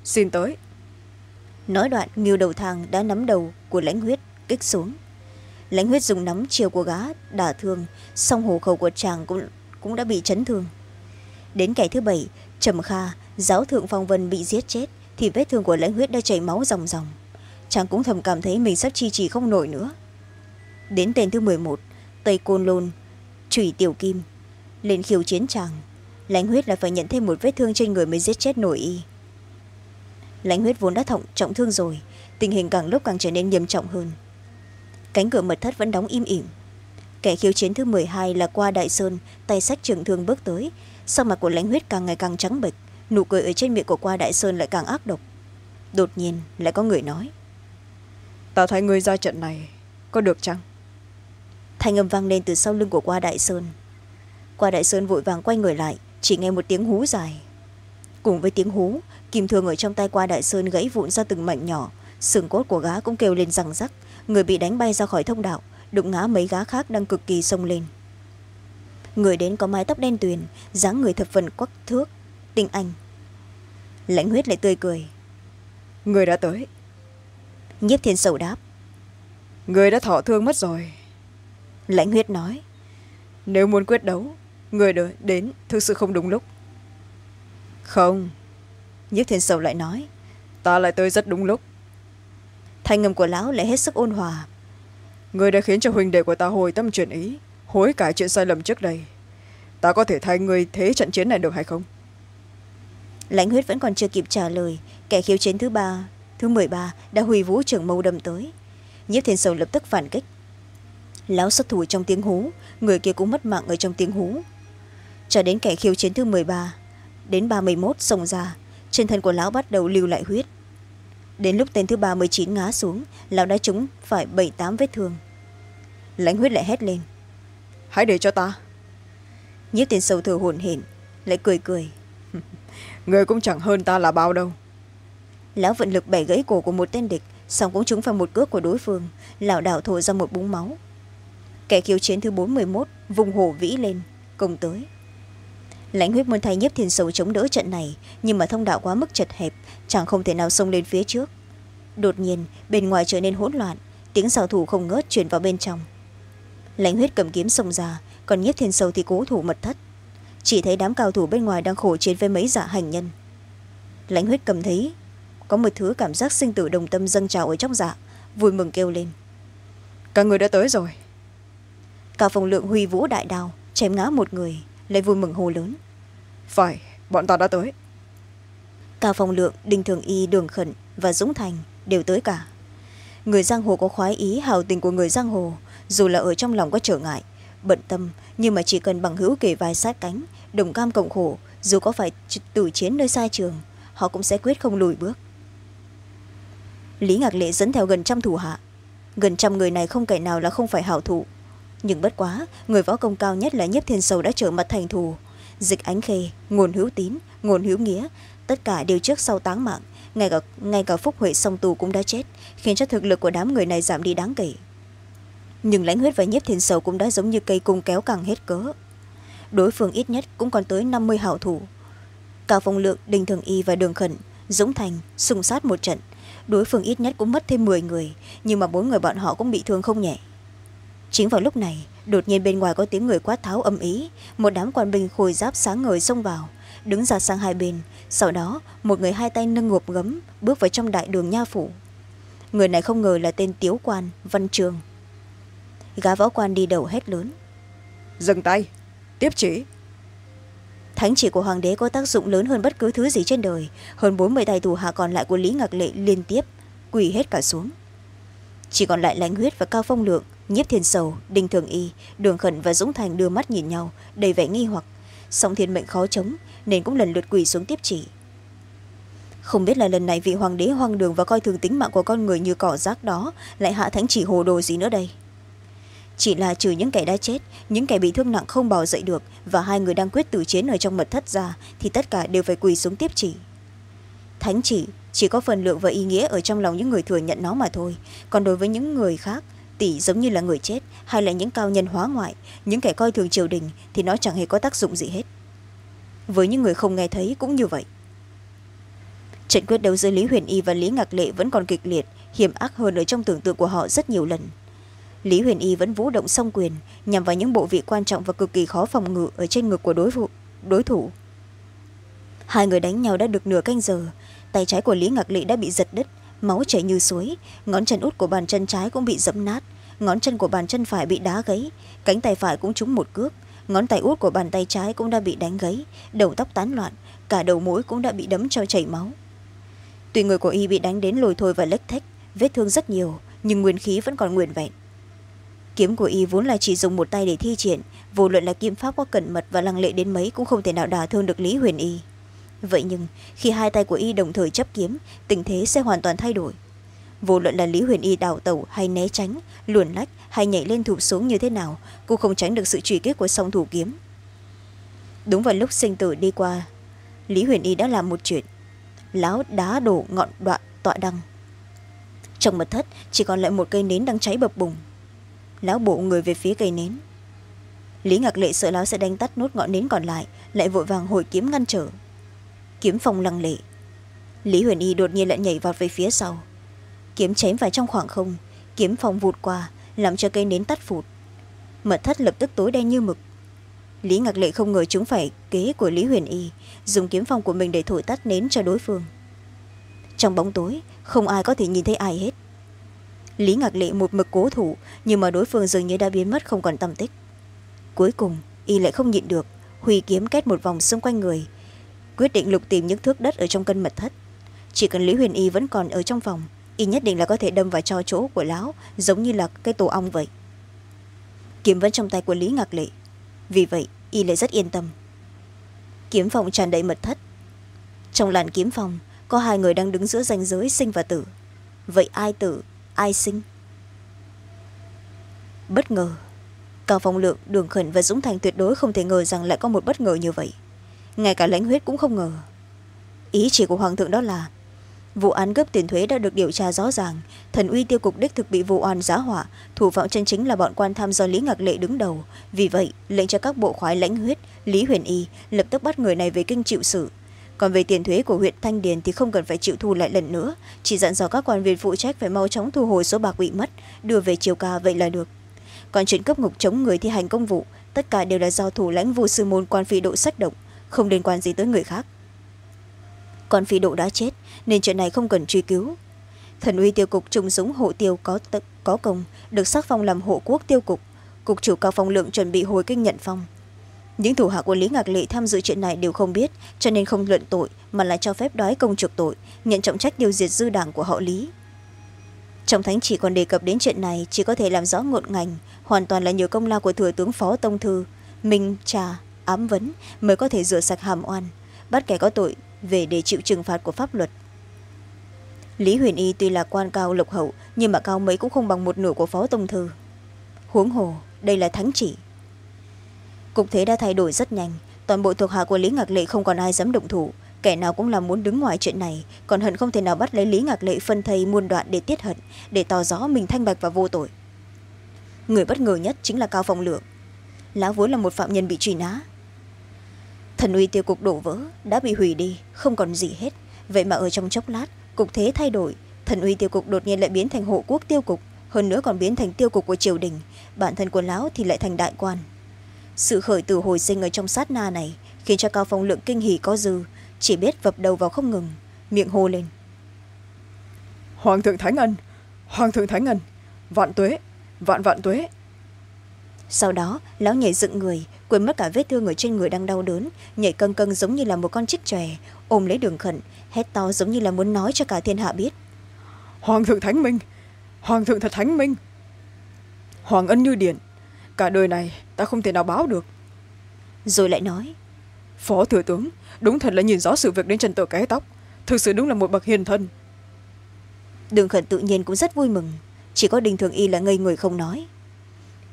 xin tới. Nói đoạn nghiêu đầu thang đã nắm đầu của lãnh huyết kích xuống. Lãnh huyết dùng nắm chiều của gã đả thương song hổ khẩu của chàng cũng, cũng đã bị chấn thương đến kẻ thứ bảy, trầm kha, giáo thượng phong vân bị giết chết, thì vết thương của lãnh huyết đã chảy máu ròng ròng. Chàng cũng thầm cảm thấy mình sắp chi trì không nổi nữa. Đến tên thứ mười một, tây côn lôn trùy tiểu kim, lên khiêu chiến chàng, lãnh huyết là phải nhận thêm một vết thương trên người mới giết chết nổi y. Lãnh huyết vốn đã thọng, trọng thương rồi, tình hình càng lúc càng trở nên nghiêm trọng hơn. Cánh cửa mật thất vẫn đóng im ỉm. Kẻ khiêu chiến thứ mười hai là qua đại sơn, tay sách trường thương bước tới sau mặt của lãnh huyết càng ngày càng trắng bệch nụ cười ở trên miệng của qua đại sơn lại càng ác độc? Đột nhiên lại có người nói. Ta thấy người ra trận này có được chăng? Thanh âm vang lên từ sau lưng của qua đại sơn. Qua đại sơn vội vàng quay người lại chỉ nghe một tiếng hú dài. Cùng với tiếng hú kim thương ở trong tay qua đại sơn gãy vụn ra từng mảnh nhỏ. Sừng cốt của gá cũng kêu lên răng rắc. Người bị đánh bay ra khỏi thông đạo đụng ngã mấy gá khác đang cực kỳ xông lên người đến có mái tóc đen tuyền dáng người thập phần quắc thước tinh anh. Lãnh huyết lại tươi cười. Người đã tới. Nhiếp thiên sầu đáp. Người đã thọ thương mất rồi. Lãnh huyết nói. Nếu muốn quyết đấu người đến thực sự không đúng lúc. Không. Nhiếp thiên sầu lại nói. Ta lại tới rất đúng lúc. Thanh ngầm của lão lại hết sức ôn hòa. Người đã khiến cho huynh đệ của ta hồi tâm chuyển ý hối cải chuyện sai lầm trước đây. Ta có thể thay người thế trận chiến này được hay không? Lãnh huyết vẫn còn chưa kịp trả lời, kẻ khiêu chiến thứ ba, thứ mười ba đã hủy vũ trưởng mâu đâm tới. Nhiếp thiên sầu lập tức phản kích. Lão xuất thủ trong tiếng hú, người kia cũng mất mạng ở trong tiếng hú. Cho đến kẻ khiêu chiến thứ mười ba, đến ba mươi một xông ra, trên thân của lão bắt đầu lưu lại huyết. Đến lúc tên thứ ba mươi chín ngá xuống, lão đã trúng phải bảy tám vết thương. Lãnh huyết lại hét lên hãy để cho ta. Nhiếp tiền sâu thừa hồn hển lại cười cười. Người cũng chẳng hơn ta là bao đâu. Lão vận lực bẻ gãy cổ của một tên địch xong cũng trúng phải một cước của đối phương lảo đảo thổ ra một búng máu. Kẻ khiêu chiến thứ bốn mươi một vùng hổ vĩ lên công tới. Lãnh huyết muốn thay nhiếp thiên sầu chống đỡ trận này nhưng mà thông đạo quá mức chật hẹp chẳng không thể nào xông lên phía trước. Đột nhiên bên ngoài trở nên hỗn loạn tiếng xào thủ không ngớt truyền vào bên trong lãnh huyết cầm kiếm xông ra còn nhiếp thiên sầu thì cố thủ mật thất. Chỉ thấy đám cao thủ bên ngoài đang khổ chiến với mấy giả hành nhân. Lãnh huyết cầm thấy có một thứ cảm giác sinh tử đồng tâm dâng trào ở trong dạ vui mừng kêu lên. Cả người đã tới rồi. Cao phong lượng huy vũ đại đào chém ngã một người lấy vui mừng hô lớn. Phải bọn ta đã tới. Cao phong lượng đinh thường y đường khẩn và dũng thành đều tới cả. Người giang hồ có khoái ý hào tình của người giang hồ dù là ở trong lòng có trở ngại bận tâm nhưng mà chỉ cần bằng hữu kể vai sát cánh đồng cam cộng khổ dù có phải tử chiến nơi sai trường họ cũng sẽ quyết không lùi bước. Lý ngạc lệ dẫn theo gần trăm thủ hạ. Gần trăm người này không kẻ nào là không phải hảo thủ. Nhưng bất quá người võ công cao nhất là nhiếp thiên sầu đã trở mặt thành thù. Dịch ánh khê nguồn hữu tín nguồn hữu nghĩa tất cả đều trước sau táng mạng ngay cả, ngay cả phúc huệ song tù cũng đã chết khiến cho thực lực của đám người này giảm đi đáng kể nhưng lãnh huyết và nhiếp thiên sầu cũng đã giống như cây cung kéo càng hết cớ. Đối phương ít nhất cũng còn tới năm mươi hảo thủ. Cao phong lượng đình thường y và đường khẩn, dũng thành xung sát một trận. Đối phương ít nhất cũng mất thêm m người, nhưng mà bốn người bọn họ cũng bị thương không nhẹ. Chính vào lúc này, đột nhiên bên ngoài có tiếng người quát tháo âm ý. Một đám quan binh khôi giáp sáng ngời xông vào, đứng ra sang hai bên. Sau đó, một người hai tay nâng ngộp gấm, bước vào trong đại đường nha phủ. Người này không ngờ là tên tiếu quan, văn trường gã võ quan đi đầu hét lớn. Dừng tay. Tiếp chỉ. Thánh chỉ của hoàng đế có tác dụng lớn hơn bất cứ thứ gì trên đời. Hơn bốn mươi tay tù hạ còn lại của lý ngạc lệ liên tiếp quỳ hết cả xuống. Chỉ còn lại lãnh huyết và cao phong lượng nhiếp thiên sầu đinh thường y đường khẩn và dũng thành đưa mắt nhìn nhau đầy vẻ nghi hoặc. Song thiên mệnh khó chống nên cũng lần lượt quỳ xuống tiếp chỉ. Không biết là lần này vị hoàng đế hoang đường và coi thường tính mạng của con người như cỏ rác đó lại hạ thánh chỉ hồ đồ gì nữa đây chỉ là trừ những kẻ đã chết, những kẻ bị thương nặng không bò dậy được và hai người đang quyết tử chiến ở trong mật thất ra, thì tất cả đều phải quỳ xuống tiếp chỉ. Thánh chỉ chỉ có phần lượng và ý nghĩa ở trong lòng những người thừa nhận nó mà thôi. Còn đối với những người khác, tỷ giống như là người chết, hay là những cao nhân hóa ngoại, những kẻ coi thường triều đình, thì nó chẳng hề có tác dụng gì hết. Với những người không nghe thấy cũng như vậy. Trận quyết đấu giữa lý huyền y và lý ngạc lệ vẫn còn kịch liệt, hiểm ác hơn ở trong tưởng tượng của họ rất nhiều lần lý huyền y vẫn vũ động song quyền nhằm vào những bộ vị quan trọng và cực kỳ khó phòng ngự ở trên ngực của đối, phụ, đối thủ. Hai người đánh nhau đã được nửa canh giờ tay trái của lý ngạc lệ đã bị giật đứt máu chảy như suối ngón chân út của bàn chân trái cũng bị dẫm nát ngón chân của bàn chân phải bị đá gãy cánh tay phải cũng trúng một cước ngón tay út của bàn tay trái cũng đã bị đánh gãy đầu tóc tán loạn cả đầu mũi cũng đã bị đấm cho chảy máu. Tuy người của y bị đánh đến lồi thôi và lếch thách vết thương rất nhiều nhưng nguyên khí vẫn còn nguyên vẹn kiếm của y vốn là chỉ dùng một tay để thi triển, vô luận là kiếm pháp có cẩn mật và lăng lệ đến mấy cũng không thể nào đả thương được lý huyền y. Vậy nhưng, khi hai tay của y đồng thời chấp kiếm, tình thế sẽ hoàn toàn thay đổi. Vô luận là lý huyền y đào tẩu hay né tránh, luồn lách hay nhảy lên thụp xuống như thế nào, cũng không tránh được sự truy kích của song thủ kiếm. Đúng vào lúc sinh tử đi qua, lý huyền y đã làm một chuyện. Láo đá đổ ngọn đoạn tọa đăng trong mật thất, chỉ còn lại một cây nến đang cháy bập bùng lão bộ người về phía cây nến. Lý ngạc lệ sợ lão sẽ đánh tắt nốt ngọn nến còn lại lại vội vàng hồi kiếm ngăn trở. Kiếm phong lăng lệ. Lý huyền y đột nhiên lại nhảy vọt về phía sau. Kiếm chém vào trong khoảng không, kiếm phong vụt qua, làm cho cây nến tắt phụt. Mật thất lập tức tối đen như mực. Lý ngạc lệ không ngờ chúng phải kế của lý huyền y, dùng kiếm phong của mình để thổi tắt nến cho đối phương. Trong bóng tối, không ai có thể nhìn thấy ai hết lý ngạc lệ một mực cố thủ, nhưng mà đối phương dường như đã biến mất không còn tâm tích. Cuối cùng, y lại không nhịn được, huy kiếm kết một vòng xung quanh người, quyết định lục tìm những thước đất ở trong cân mật thất. Chỉ cần lý huyền y vẫn còn ở trong phòng, y nhất định là có thể đâm vào cho chỗ của lão, giống như là cái tổ ong vậy. Kiếm vẫn trong tay của lý ngạc lệ, vì vậy y lại rất yên tâm. Kiếm phòng tràn đầy mật thất. Trong làn kiếm phòng, có hai người đang đứng giữa ranh giới sinh và tử. Vậy ai tử? Ai sinh. Bất ngờ, cao phong lượng, đường khẩn và dũng thành tuyệt đối không thể ngờ rằng lại có một bất ngờ như vậy. Ngay cả lãnh huyết cũng không ngờ. Ý chỉ của hoàng thượng đó là, vụ án gấp tiền thuế đã được điều tra rõ ràng. Thần uy tiêu cục đích thực bị vụ oan giá họa, thủ phạm chân chính là bọn quan tham do lý ngạc lệ đứng đầu. Vì vậy, lệnh cho các bộ khoái lãnh huyết, lý huyền y lập tức bắt người này về kinh chịu sự còn về tiền thuế của huyện thanh điền thì không cần phải chịu thu lại lần nữa chỉ dặn dò các quan viên phụ trách phải mau chóng thu hồi số bạc bị mất đưa về chiều ca vậy là được. Còn chuyện cấp ngục chống người thi hành công vụ tất cả đều là do thủ lãnh vụ sư môn quan phi độ sách động không liên quan gì tới người khác. Còn phi độ đã chết nên chuyện này không cần truy cứu. Thần uy tiêu cục trùng súng hộ tiêu có, có công được sắc phong làm hộ quốc tiêu cục. Cục chủ cao phong lượng chuẩn bị hồi kinh nhận phong những thủ hạ của lý ngạc lệ tham dự chuyện này đều không biết, cho nên không luận tội, mà là cho phép đói công trục tội, nhận trọng trách tiêu diệt dư đảng của họ lý. Trong thánh chỉ còn đề cập đến chuyện này, chỉ có thể làm rõ ngọn ngành, hoàn toàn là nhờ công lao của thừa tướng phó tông thư, minh trà, ám vấn mới có thể rửa sạch hàm oan, bắt kẻ có tội về để chịu trừng phạt của pháp luật. Lý huyền y tuy là quan cao lộc hậu, nhưng mà cao mấy cũng không bằng một nửa của phó tông thư. Huống hồ, đây là thánh chỉ cục thế đã thay đổi rất nhanh. Toàn bộ thuộc hạ của lý ngạc lệ không còn ai dám động thủ. Kẻ nào cũng là muốn đứng ngoài chuyện này, còn hận không thể nào bắt lấy lý ngạc lệ phân thây muôn đoạn để tiết hận, để tỏ rõ mình thanh bạch và vô tội. Người bất ngờ nhất chính là cao phong lượng. Lão vốn là một phạm nhân bị truy nã. Thần uy tiêu cục đổ vỡ, đã bị hủy đi, không còn gì hết. Vậy mà ở trong chốc lát, cục thế thay đổi. Thần uy tiêu cục đột nhiên lại biến thành hộ quốc tiêu cục, hơn nữa còn biến thành tiêu cục của triều đình. Bản thân của lão thì lại thành đại quan sự khởi tử hồi sinh ở trong sát na này khiến cho cao phong lượng kinh hỉ có dư chỉ biết vập đầu vào không ngừng miệng hô lên. Hoàng thượng thánh ân hoàng thượng thánh ân vạn tuế vạn vạn tuế. Sau đó lão nhảy dựng người quên mất cả vết thương ở trên người đang đau đớn nhảy cân cân giống như là một con chích chòe ôm lấy đường khẩn hét to giống như là muốn nói cho cả thiên hạ biết. Hoàng thượng thánh minh hoàng thượng thật thánh minh. Hoàng ân như điện cả đời này ta không thể nào báo được. Rồi lại nói. Phó thừa tướng đúng thật là nhìn rõ sự việc đến chân tờ cái tóc. Thực sự đúng là một bậc hiền thân. Đường khẩn tự nhiên cũng rất vui mừng. Chỉ có đình thường y là ngây người không nói.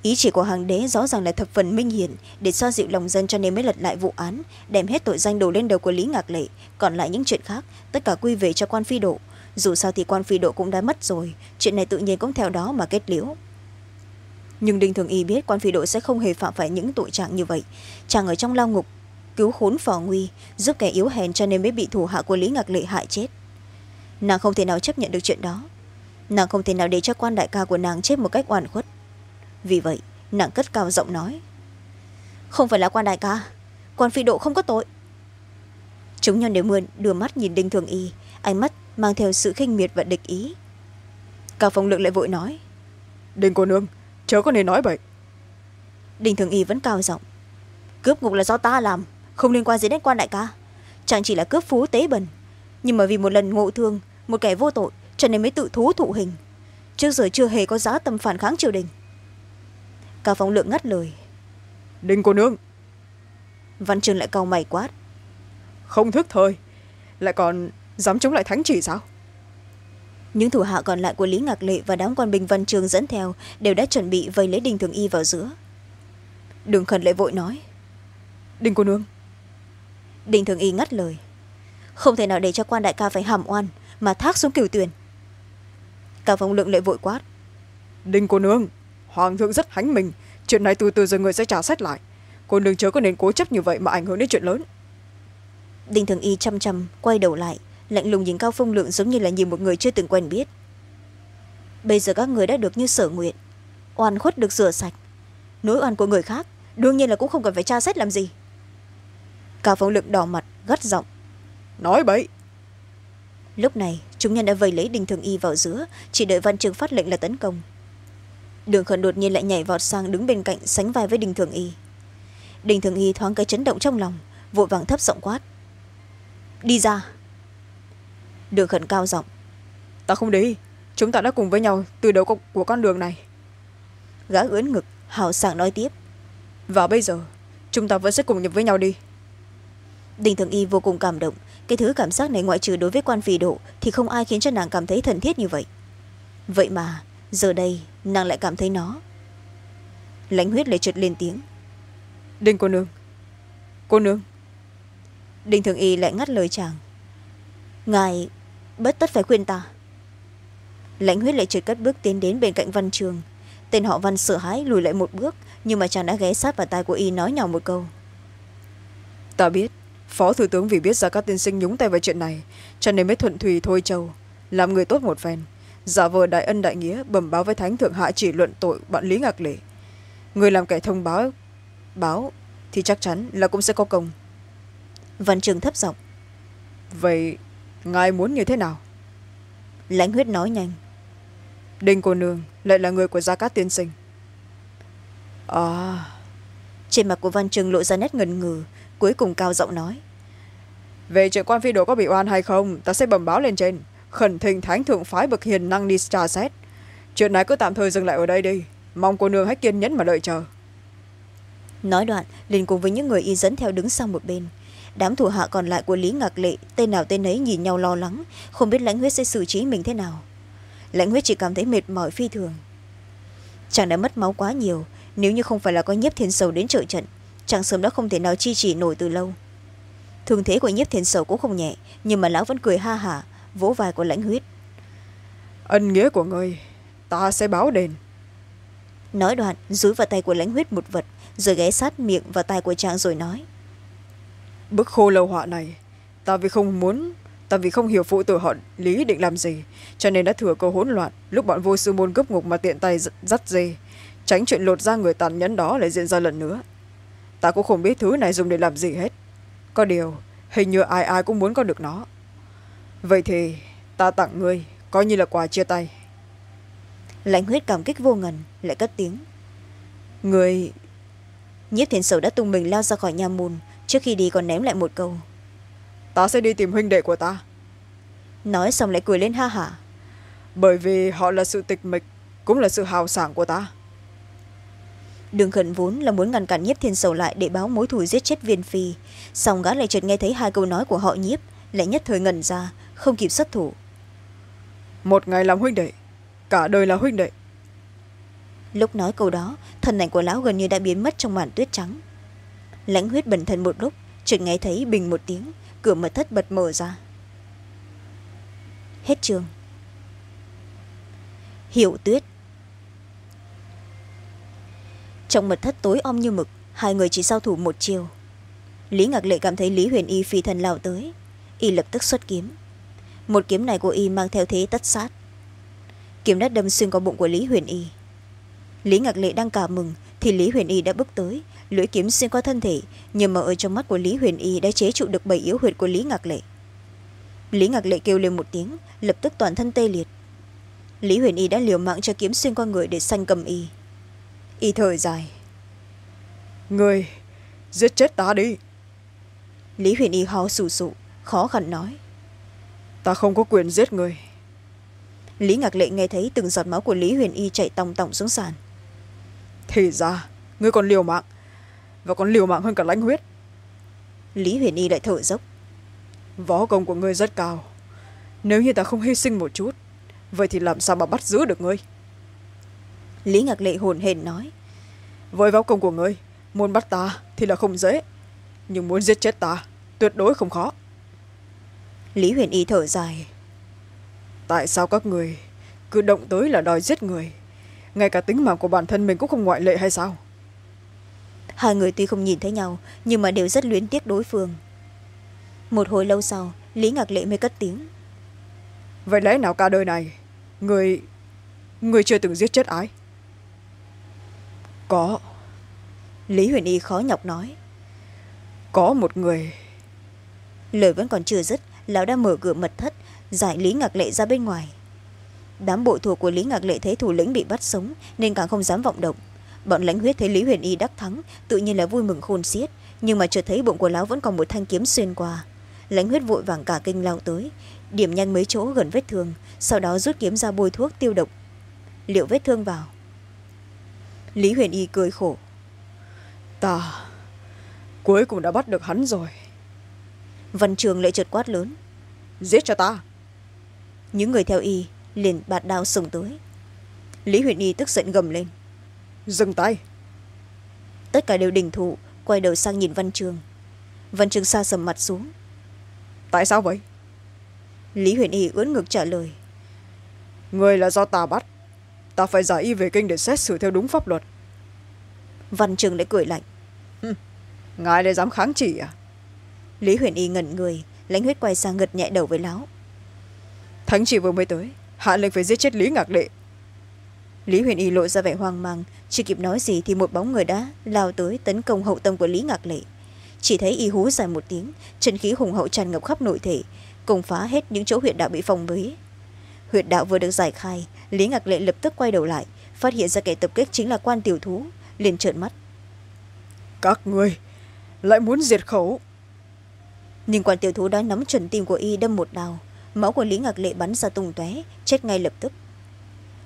Ý chỉ của hoàng đế rõ ràng là thập phần minh hiển để xoa dịu lòng dân cho nên mới lật lại vụ án đem hết tội danh đổ lên đầu của lý ngạc lệ. Còn lại những chuyện khác tất cả quy về cho quan phi độ. Dù sao thì quan phi độ cũng đã mất rồi chuyện này tự nhiên cũng theo đó mà kết liễu nhưng đinh thường y biết quan phi độ sẽ không hề phạm phải những tội trạng như vậy. Chàng ở trong lao ngục, cứu khốn phò nguy, giúp kẻ yếu hèn cho nên mới bị thủ hạ của lý ngạc lệ hại chết. Nàng không thể nào chấp nhận được chuyện đó. Nàng không thể nào để cho quan đại ca của nàng chết một cách oan khuất. Vì vậy, nàng cất cao giọng nói. Không phải là quan đại ca, quan phi độ không có tội. Chúng nhân đều mượn đưa mắt nhìn đinh thường y, ánh mắt mang theo sự khinh miệt và địch ý. Cao phong lượng lại vội nói. Đinh cô nương chớ có nên nói vậy đinh thường y vẫn cao giọng. Cướp ngục là do ta làm không liên quan gì đến quan đại ca. Chẳng chỉ là cướp phú tế bần nhưng mà vì một lần ngộ thương một kẻ vô tội cho nên mới tự thú thụ hình. Trước giờ chưa hề có giá tâm phản kháng triều đình. Cao phong lượng ngắt lời. Đinh cô nương. Văn trường lại cau mày quát. Không thức thời lại còn dám chống lại thánh chỉ sao những thủ hạ còn lại của lý ngạc lệ và đám quan binh văn trường dẫn theo đều đã chuẩn bị vây lấy đinh thường y vào giữa. Đường khẩn lại vội nói đinh cô nương. Đinh thường y ngắt lời không thể nào để cho quan đại ca phải hàm oan mà thác xuống cửu tuyền. Cao phong lượng lại vội quát đinh cô nương hoàng thượng rất hánh mình chuyện này từ từ rồi người sẽ trả xét lại. Cô nương chớ có nên cố chấp như vậy mà ảnh hưởng đến chuyện lớn. Đinh thường y chăm chăm quay đầu lại lạnh lùng nhìn cao phong lượng giống như là nhìn một người chưa từng quen biết. Bây giờ các người đã được như sở nguyện, oan khuất được rửa sạch. Nỗi oan của người khác đương nhiên là cũng không cần phải tra xét làm gì. Cao phong lượng đỏ mặt, gắt giọng, nói bậy. Lúc này, chúng nhân đã vây lấy đinh thường y vào giữa, chỉ đợi văn trường phát lệnh là tấn công. Đường khẩn đột nhiên lại nhảy vọt sang đứng bên cạnh sánh vai với đinh thường y. Đinh thường y thoáng cái chấn động trong lòng, vội vàng thấp giọng quát, đi ra đường khẩn cao giọng. Ta không đi chúng ta đã cùng với nhau từ đầu của con đường này. Gã ướn ngực hào sảng nói tiếp. Và bây giờ chúng ta vẫn sẽ cùng nhập với nhau đi. Đinh thường y vô cùng cảm động. Cái thứ cảm giác này ngoại trừ đối với quan phì độ thì không ai khiến cho nàng cảm thấy thân thiết như vậy. Vậy mà giờ đây nàng lại cảm thấy nó. Lãnh huyết lại trượt lên tiếng. Đinh cô nương. Cô nương. Đinh thường y lại ngắt lời chàng. Ngài bất tất phải khuyên ta. Lãnh huyết lại trượt cất bước tiến đến bên cạnh văn trường. Tên họ văn sợ hãi lùi lại một bước nhưng mà chàng đã ghé sát vào tai của y nói nhỏ một câu. Ta biết phó thủ tướng vì biết ra các tiên sinh nhúng tay vào chuyện này cho nên mới thuận thùy thôi châu làm người tốt một phen. Giả vờ đại ân đại nghĩa bẩm báo với thánh thượng hạ chỉ luận tội bạn lý ngạc lệ. Người làm kẻ thông báo báo thì chắc chắn là cũng sẽ có công. Văn trường thấp giọng. Vậy ngài muốn như thế nào? Lãnh huyết nói nhanh. Đinh cô nương lại là người của gia cát tiên sinh. À trên mặt của văn trường lộ ra nét ngần ngừ cuối cùng cao giọng nói. Về chuyện quan phi đồ có bị oan hay không ta sẽ bẩm báo lên trên. Khẩn thỉnh thánh thượng phái bậc hiền năng đi tra xét. Chuyện này cứ tạm thời dừng lại ở đây đi. Mong cô nương hãy kiên nhẫn mà đợi chờ. Nói đoạn liền cùng với những người y dẫn theo đứng sang một bên đám thủ hạ còn lại của lý ngạc lệ tên nào tên ấy nhìn nhau lo lắng không biết lãnh huyết sẽ xử trí mình thế nào. Lãnh huyết chỉ cảm thấy mệt mỏi phi thường. Chàng đã mất máu quá nhiều nếu như không phải là có nhiếp thiên sầu đến trợ trận chàng sớm đã không thể nào chi chỉ nổi từ lâu. Thương thế của nhiếp thiên sầu cũng không nhẹ nhưng mà lão vẫn cười ha hả vỗ vai của lãnh huyết. Ân nghĩa của ngươi ta sẽ báo đền. Nói đoạn dúi vào tay của lãnh huyết một vật rồi ghé sát miệng vào tay của chàng rồi nói bức khô lâu họa này. Ta vì không muốn ta vì không hiểu phụ tử họ lý định làm gì cho nên đã thừa cơ hỗn loạn. Lúc bọn vô sư môn gấp ngục mà tiện tay dắt dê tránh chuyện lột ra người tàn nhẫn đó lại diễn ra lần nữa. Ta cũng không biết thứ này dùng để làm gì hết. Có điều hình như ai ai cũng muốn có được nó. Vậy thì ta tặng ngươi coi như là quà chia tay. Lãnh huyết cảm kích vô ngần lại cất tiếng. Người nhiếp thiền sầu đã tung mình lao ra khỏi nhà mùn trước khi đi còn ném lại một câu. Ta sẽ đi tìm huynh đệ của ta. Nói xong lại cười lên ha hả. Bởi vì họ là sự tịch mịch cũng là sự hào sảng của ta. Đường khẩn vốn là muốn ngăn cản nhiếp thiên sầu lại để báo mối thù giết chết viên phi. Xong gã lại chợt nghe thấy hai câu nói của họ nhiếp lại nhất thời ngẩn ra không kịp xuất thủ. Một ngày làm huynh đệ cả đời là huynh đệ. Lúc nói câu đó thân ảnh của lão gần như đã biến mất trong màn tuyết trắng lãnh huyết bần thân một lúc, chợt nghe thấy bình một tiếng, cửa mật thất bật mở ra. Hết trường hiểu tuyết. Trong mật thất tối om như mực, hai người chỉ giao thủ một chiều. Lý ngạc lệ cảm thấy lý huyền y phi thần lao tới, y lập tức xuất kiếm. Một kiếm này của y mang theo thế tất sát. Kiếm đã đâm xuyên qua bụng của lý huyền y. Lý ngạc lệ đang cả mừng thì lý huyền y đã bước tới lưỡi kiếm xuyên qua thân thể nhưng mà ở trong mắt của lý huyền y đã chế trụ được bảy yếu huyệt của lý ngạc lệ. Lý ngạc lệ kêu lên một tiếng lập tức toàn thân tê liệt. Lý huyền y đã liều mạng cho kiếm xuyên qua người để sanh cầm y. Y thở dài. Người giết chết ta đi. Lý huyền y ho sù sụ khó khăn nói. Ta không có quyền giết người. Lý ngạc lệ nghe thấy từng giọt máu của lý huyền y chạy tòng tòng xuống sàn. Thì ra ngươi còn liều mạng và còn liều mạng hơn cả lãnh huyết. Lý huyền y lại thở dốc. Võ công của ngươi rất cao. Nếu như ta không hy sinh một chút vậy thì làm sao mà bắt giữ được ngươi? Lý ngạc lệ hồn hển nói. Với võ công của ngươi muốn bắt ta thì là không dễ. Nhưng muốn giết chết ta tuyệt đối không khó. Lý huyền y thở dài. Tại sao các người cứ động tới là đòi giết người? Ngay cả tính mạng của bản thân mình cũng không ngoại lệ hay sao hai người tuy không nhìn thấy nhau nhưng mà đều rất luyến tiếc đối phương. Một hồi lâu sau lý ngạc lệ mới cất tiếng. Vậy lẽ nào cả đời này người người chưa từng giết chết ai? Có. Lý huyền y khó nhọc nói. Có một người. Lời vẫn còn chưa dứt lão đã mở cửa mật thất giải lý ngạc lệ ra bên ngoài. Đám bộ thuộc của lý ngạc lệ thấy thủ lĩnh bị bắt sống nên càng không dám vọng động bọn lãnh huyết thấy lý huyền y đắc thắng tự nhiên là vui mừng khôn xiết nhưng mà chợt thấy bụng của lão vẫn còn một thanh kiếm xuyên qua. Lãnh huyết vội vàng cả kinh lao tới điểm nhanh mấy chỗ gần vết thương sau đó rút kiếm ra bôi thuốc tiêu độc. Liệu vết thương vào? Lý huyền y cười khổ. Ta cuối cùng đã bắt được hắn rồi. Văn trường lại chợt quát lớn. Giết cho ta. Những người theo y liền bạt đao xông tới. Lý huyền y tức giận gầm lên dừng tay. Tất cả đều đình thụ quay đầu sang nhìn văn trường. Văn trường xa sầm mặt xuống. Tại sao vậy? Lý huyền y ưỡn ngực trả lời. Người là do ta bắt. Ta phải giải y về kinh để xét xử theo đúng pháp luật. Văn trường lại cười lạnh. Ngài lại dám kháng chỉ à? Lý huyền y ngẩn người lãnh huyết quay sang gật nhẹ đầu với lão. Thánh chỉ vừa mới tới hạ lệnh phải giết chết lý ngạc đệ. Lý huyền y lộ ra vẻ hoang mang chưa kịp nói gì thì một bóng người đã lao tới tấn công hậu tâm của lý ngạc lệ. Chỉ thấy y hú dài một tiếng chân khí hùng hậu tràn ngập khắp nội thể cùng phá hết những chỗ huyệt đạo bị phong bế. Huyệt đạo vừa được giải khai lý ngạc lệ lập tức quay đầu lại phát hiện ra kẻ tập kích chính là quan tiểu thú liền trợn mắt. Các người lại muốn diệt khẩu. Nhưng quan tiểu thú đã nắm chuẩn tim của y đâm một đào máu của lý ngạc lệ bắn ra tung tóe chết ngay lập tức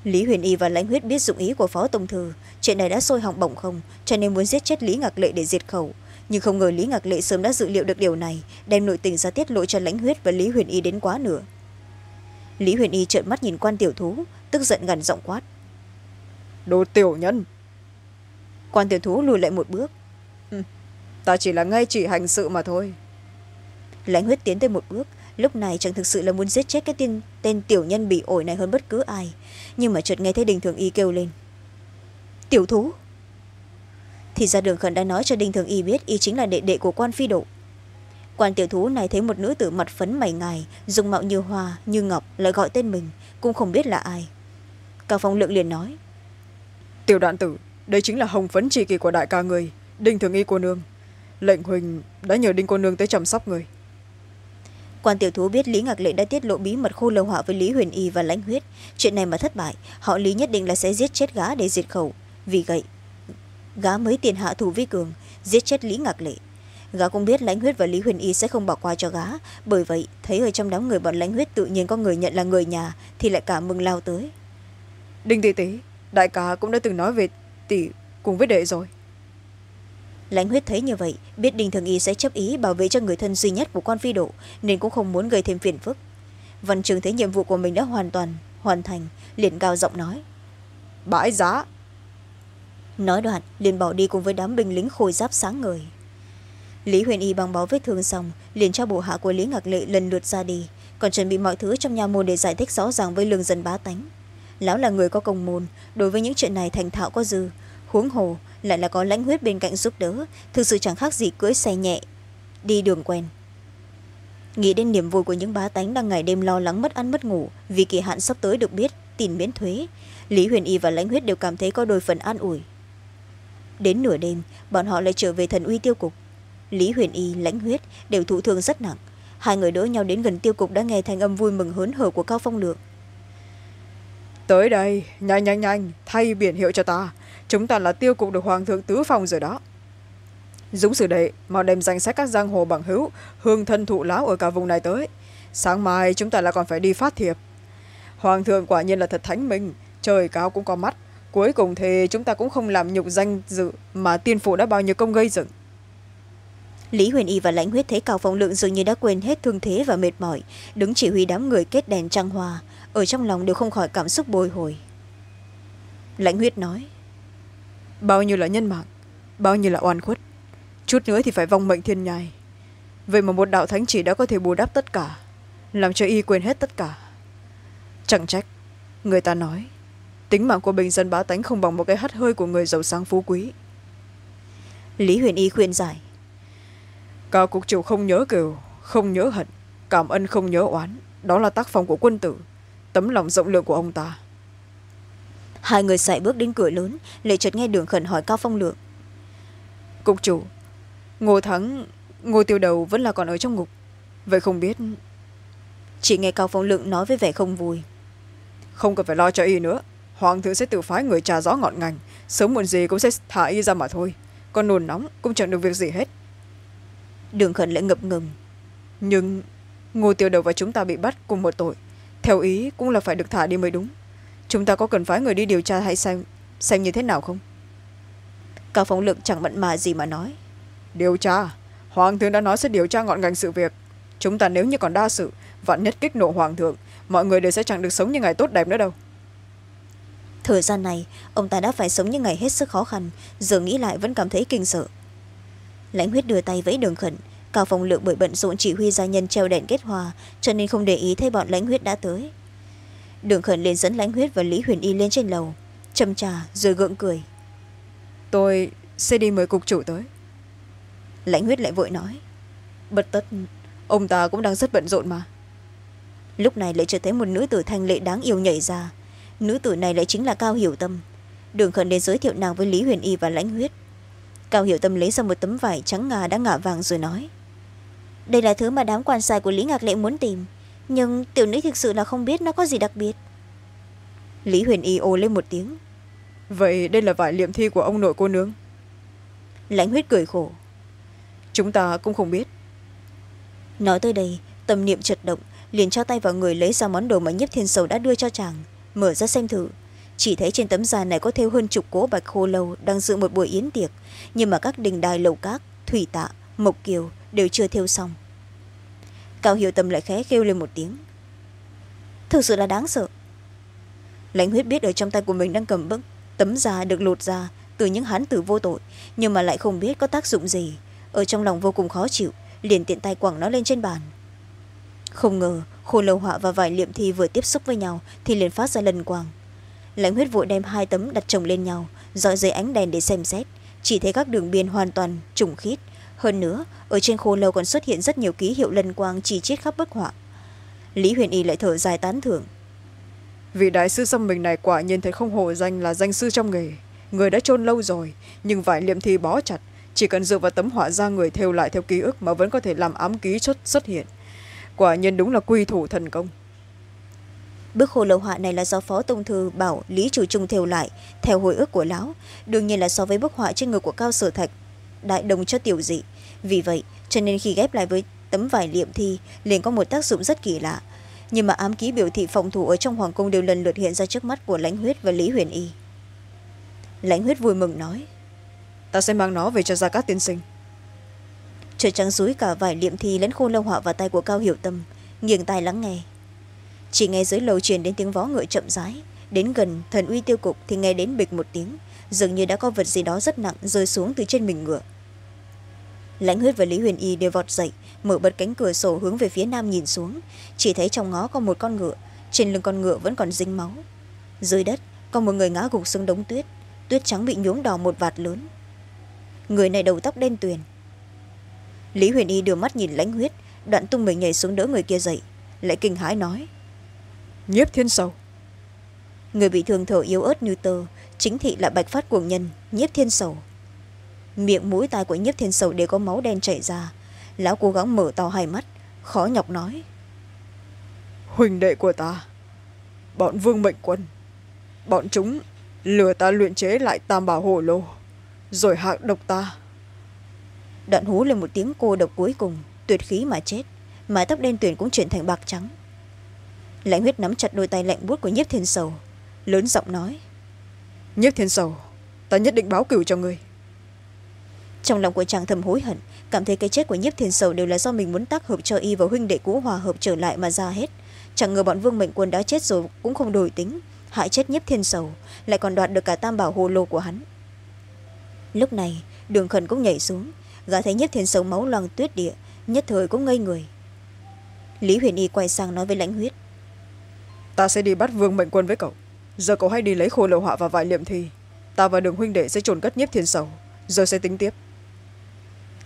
lý huyền y và lãnh huyết biết dụng ý của phó tổng thư. Chuyện này đã sôi hỏng bỏng không cho nên muốn giết chết lý ngạc lệ để diệt khẩu. Nhưng không ngờ lý ngạc lệ sớm đã dự liệu được điều này đem nội tình ra tiết lộ cho lãnh huyết và lý huyền y đến quá nửa. Lý huyền y trợn mắt nhìn quan tiểu thú tức giận gằn giọng quát. Đồ tiểu nhân! Quan tiểu thú lùi lại một bước. Ta chỉ là ngay chỉ hành sự mà thôi. Lãnh huyết tiến tới một bước. Lúc này chẳng thực sự là muốn giết chết cái tên, tên tiểu nhân bị ổi này hơn bất cứ ai nhưng mà chợt nghe thấy đình thường y kêu lên. Tiểu thú. Thì ra đường khẩn đã nói cho đinh thường y biết y chính là đệ đệ của quan phi độ. Quan tiểu thú này thấy một nữ tử mặt phấn mày ngài dùng mạo như hoa, như ngọc, lại gọi tên mình, cũng không biết là ai. Cao phong lượng liền nói, tiểu đoạn tử, đây chính là hồng phấn tri kỳ của đại ca người đinh thường y cô nương. Lệnh huỳnh đã nhờ đinh cô nương tới chăm sóc người quan tiểu thú biết lý ngạc lệ đã tiết lộ bí mật khô lâu họa với lý huyền y và lãnh huyết. Chuyện này mà thất bại, họ lý nhất định là sẽ giết chết gá để diệt khẩu. Vì vậy gá mới tiền hạ thủ vi cường, giết chết lý ngạc lệ. Gá cũng biết lãnh huyết và lý huyền y sẽ không bỏ qua cho gá bởi vậy, thấy ở trong đám người bọn lãnh huyết tự nhiên có người nhận là người nhà, thì lại cả mừng lao tới. Đinh tỷ tỷ đại ca cũng đã từng nói về tỷ cùng với đệ rồi lãnh huyết thấy như vậy biết đinh thường y sẽ chấp ý bảo vệ cho người thân duy nhất của quan phi độ nên cũng không muốn gây thêm phiền phức. Văn trường thấy nhiệm vụ của mình đã hoàn toàn hoàn thành liền cao giọng nói. Bãi giá. Nói đoạn liền bỏ đi cùng với đám binh lính khôi giáp sáng ngời. Lý huyền y băng bó vết thương xong liền cho bộ hạ của lý ngạc lệ lần lượt ra đi còn chuẩn bị mọi thứ trong nhà môn để giải thích rõ ràng với lương dân bá tánh. Lão là người có công môn đối với những chuyện này thành thạo có dư huống hồ lại là có lãnh huyết bên cạnh giúp đỡ, thực sự chẳng khác gì cưỡi xe nhẹ, đi đường quen. Nghĩ đến niềm vui của những bá tánh đang ngày đêm lo lắng mất ăn mất ngủ, vì kỳ hạn sắp tới được biết tiền miễn thuế, lý huyền y và lãnh huyết đều cảm thấy có đôi phần an ủi. Đến nửa đêm, bọn họ lại trở về thần uy tiêu cục. Lý huyền y, lãnh huyết đều thụ thương rất nặng. Hai người đỡ nhau đến gần tiêu cục đã nghe thanh âm vui mừng hớn hở của cao phong lượng. Tới đây, nhanh nhanh nhanh, thay biển hiệu cho ta chúng ta là tiêu cục được hoàng thượng tứ phòng rồi đó. Dũng sử đệ mau đem danh sách các giang hồ bằng hữu, hương thân thụ lão ở cả vùng này tới. Sáng mai chúng ta lại còn phải đi phát thiệp. Hoàng thượng quả nhiên là thật thánh minh, trời cao cũng có mắt. Cuối cùng thì chúng ta cũng không làm nhục danh dự mà tiên phụ đã bao nhiêu công gây dựng. Lý huyền y và lãnh huyết thấy cao phong lượng dường như đã quên hết thương thế và mệt mỏi, đứng chỉ huy đám người kết đèn trăng hòa ở trong lòng đều không khỏi cảm xúc bồi hồi. Lãnh huyết nói bao nhiêu là nhân mạng bao nhiêu là oan khuất. Chút nữa thì phải vong mệnh thiên nhai. Vậy mà một đạo thánh chỉ đã có thể bù đắp tất cả làm cho y quên hết tất cả. Chẳng trách người ta nói tính mạng của bình dân bá tánh không bằng một cái hắt hơi của người giàu sang phú quý. Lý huyền y khuyên giải. Cao cục chủ không nhớ cừu không nhớ hận cảm ân không nhớ oán đó là tác phong của quân tử tấm lòng rộng lượng của ông ta hai người sải bước đến cửa lớn lệ chợt nghe đường khẩn hỏi cao phong lượng. Cục chủ ngô thắng ngô tiêu đầu vẫn là còn ở trong ngục. Vậy không biết chỉ nghe cao phong lượng nói với vẻ không vui. Không cần phải lo cho y nữa. Hoàng thượng sẽ tự phái người trà rõ ngọn ngành. Sớm muộn gì cũng sẽ thả y ra mà thôi. Còn nồn nóng cũng chẳng được việc gì hết. Đường khẩn lại ngập ngừng. Nhưng ngô tiêu đầu và chúng ta bị bắt cùng một tội. Theo ý cũng là phải được thả đi mới đúng chúng ta có cần phái người đi điều tra hay xem xem như thế nào không? Cao phong lượng chẳng mặn mà gì mà nói. Điều tra? Hoàng thượng đã nói sẽ điều tra ngọn ngành sự việc. Chúng ta nếu như còn đa sự vạn nhất kích nộ hoàng thượng mọi người đều sẽ chẳng được sống như ngày tốt đẹp nữa đâu. Thời gian này ông ta đã phải sống những ngày hết sức khó khăn giờ nghĩ lại vẫn cảm thấy kinh sợ. Lãnh huyết đưa tay vẫy đường khẩn cao phong lượng bởi bận rộn chỉ huy gia nhân treo đèn kết hòa cho nên không để ý thấy bọn lãnh huyết đã tới đường khẩn liền dẫn lãnh huyết và lý huyền y lên trên lầu châm trà rồi gượng cười. Tôi sẽ đi mời cục chủ tới. Lãnh huyết lại vội nói. Bất tất ông ta cũng đang rất bận rộn mà. Lúc này lại trở thấy một nữ tử thanh lệ đáng yêu nhảy ra. Nữ tử này lại chính là cao hiểu tâm. Đường khẩn đến giới thiệu nàng với lý huyền y và lãnh huyết. Cao hiểu tâm lấy ra một tấm vải trắng ngà đã ngả vàng rồi nói. Đây là thứ mà đám quan sai của lý ngạc lệ muốn tìm nhưng tiểu nữ thực sự là không biết nó có gì đặc biệt. Lý huyền y ồ lên một tiếng. Vậy đây là vải liệm thi của ông nội cô nương. Lãnh huyết cười khổ. Chúng ta cũng không biết. Nói tới đây tâm niệm chật động liền cho tay vào người lấy ra món đồ mà nhiếp thiên sầu đã đưa cho chàng mở ra xem thử. Chỉ thấy trên tấm da này có thêu hơn chục cố bạch khô lâu đang dự một buổi yến tiệc nhưng mà các đình đài lầu cát thủy tạ mộc kiều đều chưa thêu xong cao hiểu tâm lại khẽ kêu lên một tiếng. Thực sự là đáng sợ. Lãnh huyết biết ở trong tay của mình đang cầm bức tấm da được lột ra từ những hán tử vô tội, nhưng mà lại không biết có tác dụng gì. Ở trong lòng vô cùng khó chịu, liền tiện tay quẳng nó lên trên bàn. Không ngờ khô lâu họa và vải liệm thi vừa tiếp xúc với nhau thì liền phát ra lần quang lãnh huyết vội đem hai tấm đặt chồng lên nhau, dọi dưới ánh đèn để xem xét. Chỉ thấy các đường biên hoàn toàn trùng khít hơn nữa ở trên khô lâu còn xuất hiện rất nhiều ký hiệu lân quang chỉ chiết khắp bức họa. Lý huyền y lại thở dài tán thưởng. Vị đại sư xăm mình này quả nhiên thấy không hổ danh là danh sư trong nghề. Người đã chôn lâu rồi nhưng vải liệm thi bó chặt. Chỉ cần dựa vào tấm họa ra người theo lại theo ký ức mà vẫn có thể làm ám ký xuất, xuất hiện. Quả nhiên đúng là quy thủ thần công. Bức khô lâu họa này là do phó tông thư bảo lý chủ trung theo lại theo hồi ức của lão. Đương nhiên là so với bức họa trên ngực của cao sở thạch đại đồng cho tiểu dị. Vì vậy cho nên khi ghép lại với tấm vải liệm thi liền có một tác dụng rất kỳ lạ. Nhưng mà ám ký biểu thị phòng thủ ở trong hoàng cung đều lần lượt hiện ra trước mắt của lãnh huyết và lý huyền y. Lãnh huyết vui mừng nói ta sẽ mang nó về cho gia cát tiên sinh. Trời trắng rúi cả vải liệm thi lẫn khô lâu họa vào tay của cao hiểu tâm nghiêng tai lắng nghe. Chỉ nghe dưới lầu truyền đến tiếng vó ngựa chậm rãi. Đến gần thần uy tiêu cục thì nghe đến bịch một tiếng. Dường như đã có vật gì đó rất nặng rơi xuống từ trên mình ngựa lãnh huyết và lý huyền y đều vọt dậy mở bật cánh cửa sổ hướng về phía nam nhìn xuống. Chỉ thấy trong ngó có một con ngựa trên lưng con ngựa vẫn còn dính máu. Dưới đất có một người ngã gục xuống đống tuyết. Tuyết trắng bị nhuốm đỏ một vạt lớn. Người này đầu tóc đen tuyền. Lý huyền y đưa mắt nhìn lãnh huyết đoạn tung mình nhảy xuống đỡ người kia dậy lại kinh hãi nói nhiếp thiên sầu. Người bị thương thở yếu ớt như tơ chính thị là bạch phát cuồng nhân nhiếp thiên sầu miệng mũi tai của nhiếp thiên sầu đều có máu đen chảy ra. Lão cố gắng mở to hai mắt khó nhọc nói. Huỳnh đệ của ta bọn vương mệnh quân bọn chúng lừa ta luyện chế lại tam bảo hồ lô rồi hạ độc ta. Đoạn hú lên một tiếng cô độc cuối cùng tuyệt khí mà chết mái tóc đen tuyền cũng chuyển thành bạc trắng. Lãnh huyết nắm chặt đôi tay lạnh buốt của nhiếp thiên sầu lớn giọng nói. Nhiếp thiên sầu ta nhất định báo cửu cho người trong lòng của chàng thầm hối hận, cảm thấy cái chết của nhiếp thiên sầu đều là do mình muốn tác hợp cho y và huynh đệ cũ hòa hợp trở lại mà ra hết. Chẳng ngờ bọn vương mệnh quân đã chết rồi cũng không đổi tính, hại chết nhiếp thiên sầu, lại còn đoạt được cả tam bảo hồ lô của hắn. Lúc này, đường khẩn cũng nhảy xuống, gã thấy nhiếp thiên sầu máu loang tuyết địa, nhất thời cũng ngây người. Lý huyền y quay sang nói với lãnh huyết. Ta sẽ đi bắt vương mệnh quân với cậu. Giờ cậu hãy đi lấy khô lầu họa và vài liệm thi ta và đường huynh đệ sẽ trồn cất nhiếp thiên sầu giờ sẽ tính tiếp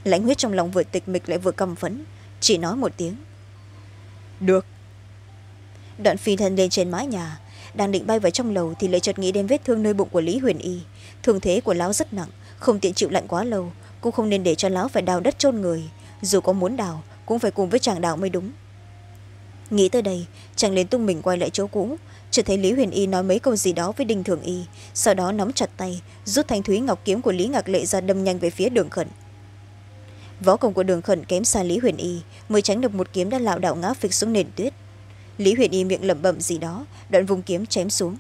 lãnh huyết trong lòng vừa tịch mịch lại vừa căm phẫn chỉ nói một tiếng. Được. Đoạn phi thân lên trên mái nhà đang định bay vào trong lầu thì lại chợt nghĩ đến vết thương nơi bụng của lý huyền y. Thương thế của lão rất nặng không tiện chịu lạnh quá lâu cũng không nên để cho lão phải đào đất chôn người. Dù có muốn đào cũng phải cùng với chàng đào mới đúng. Nghĩ tới đây chàng liền tung mình quay lại chỗ cũ chỉ thấy lý huyền y nói mấy câu gì đó với đinh thường y sau đó nắm chặt tay rút thanh thúy ngọc kiếm của lý ngạc lệ ra đâm nhanh về phía đường khẩn võ công của đường khẩn kém xa lý huyền y mới tránh được một kiếm đã lảo đảo ngã phịch xuống nền tuyết. Lý huyền y miệng lẩm bẩm gì đó đoạn vùng kiếm chém xuống.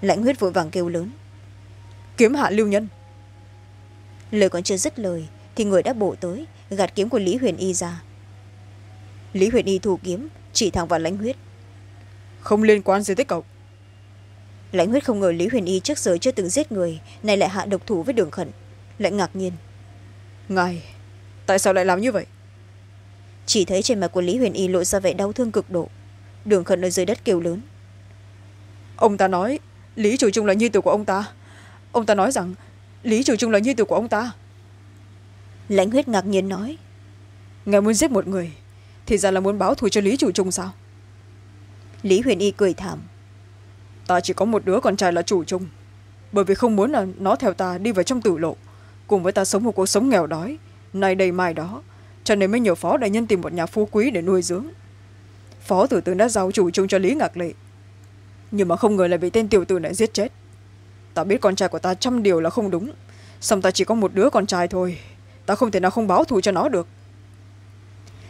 Lãnh huyết vội vàng kêu lớn. Kiếm hạ lưu nhân. Lời còn chưa dứt lời thì người đã bổ tới gạt kiếm của lý huyền y ra. Lý huyền y thủ kiếm chỉ thẳng vào lãnh huyết. Không liên quan gì tới cậu. Lãnh huyết không ngờ lý huyền y trước giờ chưa từng giết người nay lại hạ độc thủ với đường khẩn. Lại ngạc nhiên. Ngài tại sao lại làm như vậy? Chỉ thấy trên mặt của lý huyền y lộ ra vẻ đau thương cực độ. Đường khẩn ở dưới đất kêu lớn. Ông ta nói lý chủ trung là nhi tử của ông ta. Ông ta nói rằng lý chủ trung là nhi tử của ông ta. Lãnh huyết ngạc nhiên nói. Ngài muốn giết một người thì ra là muốn báo thù cho lý chủ trung sao? Lý huyền y cười thảm. Ta chỉ có một đứa con trai là chủ trung. Bởi vì không muốn là nó theo ta đi vào trong tử lộ cùng với ta sống một cuộc sống nghèo đói nay đây mai đó cho nên mới nhờ phó đại nhân tìm một nhà phú quý để nuôi dưỡng. Phó tử tướng đã giao chủ trung cho lý ngạc lệ. Nhưng mà không ngờ lại bị tên tiểu tử này giết chết. Ta biết con trai của ta trăm điều là không đúng xong ta chỉ có một đứa con trai thôi. Ta không thể nào không báo thù cho nó được.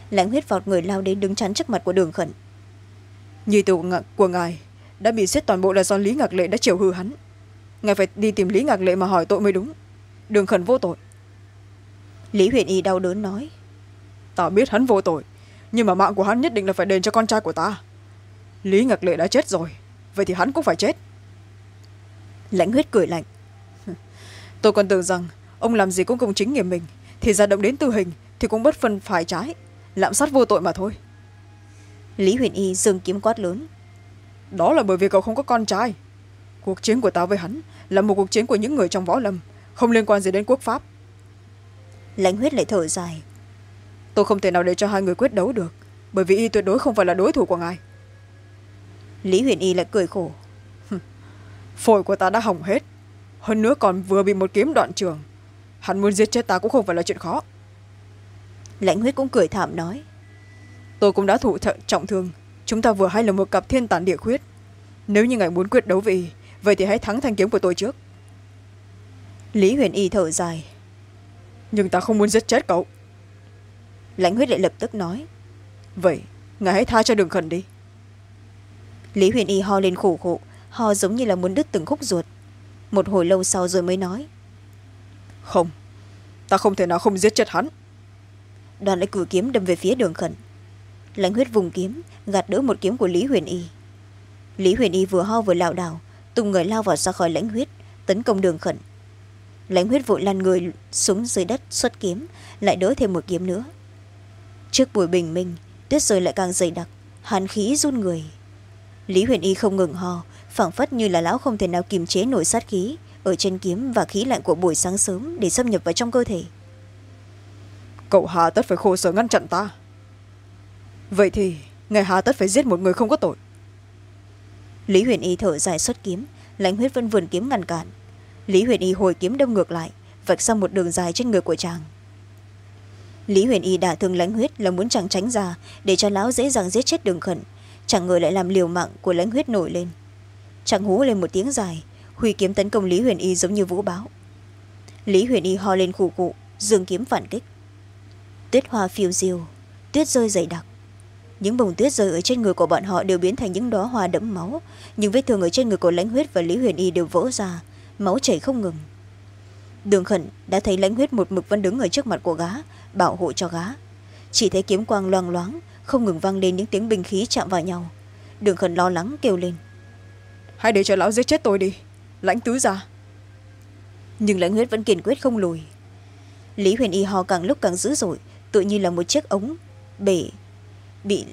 Lãnh huyết vọt người lao đến đứng chắn trước mặt của đường khẩn. Nhi tử của ngài đã bị giết toàn bộ là do lý ngạc lệ đã chiều hư hắn. Ngài phải đi tìm lý ngạc lệ mà hỏi tội mới đúng. Đường khẩn vô tội lý huyền y đau đớn nói. Ta biết hắn vô tội nhưng mà mạng của hắn nhất định là phải đền cho con trai của ta. Lý ngạc lệ đã chết rồi vậy thì hắn cũng phải chết. Lãnh huyết cười lạnh. Tôi còn tưởng rằng ông làm gì cũng công chính nghiêm mình thì ra động đến tử hình thì cũng bất phân phải trái lạm sát vô tội mà thôi. Lý huyền y dừng kiếm quát lớn. Đó là bởi vì cậu không có con trai. Cuộc chiến của ta với hắn là một cuộc chiến của những người trong võ lâm không liên quan gì đến quốc pháp lãnh huyết lại thở dài. Tôi không thể nào để cho hai người quyết đấu được bởi vì y tuyệt đối không phải là đối thủ của ngài. Lý huyền y lại cười khổ. Phổi của ta đã hỏng hết. Hơn nữa còn vừa bị một kiếm đoạn trường. Hắn muốn giết chết ta cũng không phải là chuyện khó. Lãnh huyết cũng cười thảm nói. Tôi cũng đã thụ thợ trọng thương. Chúng ta vừa hay là một cặp thiên tản địa khuyết. Nếu như ngài muốn quyết đấu vì vậy thì hãy thắng thanh kiếm của tôi trước. Lý huyền y thở dài nhưng ta không muốn giết chết cậu. Lãnh huyết lại lập tức nói. Vậy ngài hãy tha cho đường khẩn đi. Lý huyền y ho lên khổ khổ ho giống như là muốn đứt từng khúc ruột. Một hồi lâu sau rồi mới nói. Không ta không thể nào không giết chết hắn. Đoàn lại cử kiếm đâm về phía đường khẩn. Lãnh huyết vùng kiếm gạt đỡ một kiếm của lý huyền y. Lý huyền y vừa ho vừa lảo đảo tung người lao vào ra khỏi lãnh huyết tấn công đường khẩn lãnh huyết vội lăn người xuống dưới đất xuất kiếm lại đỡ thêm một kiếm nữa. Trước buổi bình minh tuyết rơi lại càng dày đặc hàn khí run người. Lý huyền y không ngừng ho phảng phất như là lão không thể nào kiềm chế nổi sát khí ở trên kiếm và khí lạnh của buổi sáng sớm để xâm nhập vào trong cơ thể. Cậu hà tất phải khổ sở ngăn chặn ta. Vậy thì ngài hà tất phải giết một người không có tội. Lý huyền y thở dài xuất kiếm lãnh huyết vẫn vườn kiếm ngăn cản lý huyền y hồi kiếm đâm ngược lại, vạch sang một đường dài trên người của chàng. Lý huyền y đả thương lãnh huyết là muốn chàng tránh ra, để cho lão dễ dàng giết chết đường khẩn. Chẳng ngờ lại làm liều mạng của lãnh huyết nổi lên. Chàng hú lên một tiếng dài, huy kiếm tấn công lý huyền y giống như vũ báo lý huyền y ho lên khủ cụ dương kiếm phản kích. Tuyết hoa phiêu diêu, tuyết rơi dày đặc. Những bông tuyết rơi ở trên người của bọn họ đều biến thành những đóa hoa đẫm máu, nhưng vết thương ở trên người của lãnh huyết và lý huyền y đều vỡ ra máu chảy không ngừng. Đường khẩn đã thấy lãnh huyết một mực vẫn đứng ở trước mặt của gá bảo hộ cho gá chỉ thấy kiếm quang loang loáng không ngừng vang lên những tiếng binh khí chạm vào nhau. Đường khẩn lo lắng kêu lên. Hãy để cho lão giết chết tôi đi lãnh tứ ra nhưng lãnh huyết vẫn kiên quyết không lùi. Lý huyền y ho càng lúc càng dữ dội tự như là một chiếc ống bể bị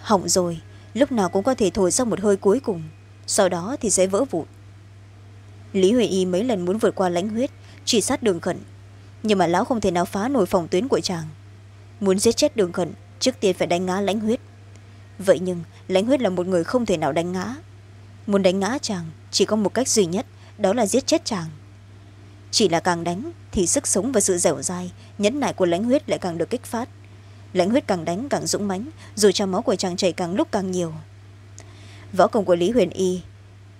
hỏng rồi lúc nào cũng có thể thổi ra một hơi cuối cùng sau đó thì sẽ vỡ vụn lý huyền y mấy lần muốn vượt qua lãnh huyết truy sát đường khẩn nhưng mà lão không thể nào phá nổi phòng tuyến của chàng. Muốn giết chết đường khẩn trước tiên phải đánh ngã lãnh huyết. Vậy nhưng, lãnh huyết là một người không thể nào đánh ngã. Muốn đánh ngã chàng, chỉ có một cách duy nhất, đó là giết chết chàng. Chỉ là càng đánh, thì sức sống và sự dẻo dai, nhẫn nại của lãnh huyết lại càng được kích phát. Lãnh huyết càng đánh càng dũng mãnh, dù cho máu của chàng chảy càng lúc càng nhiều. Võ công của lý huyền y,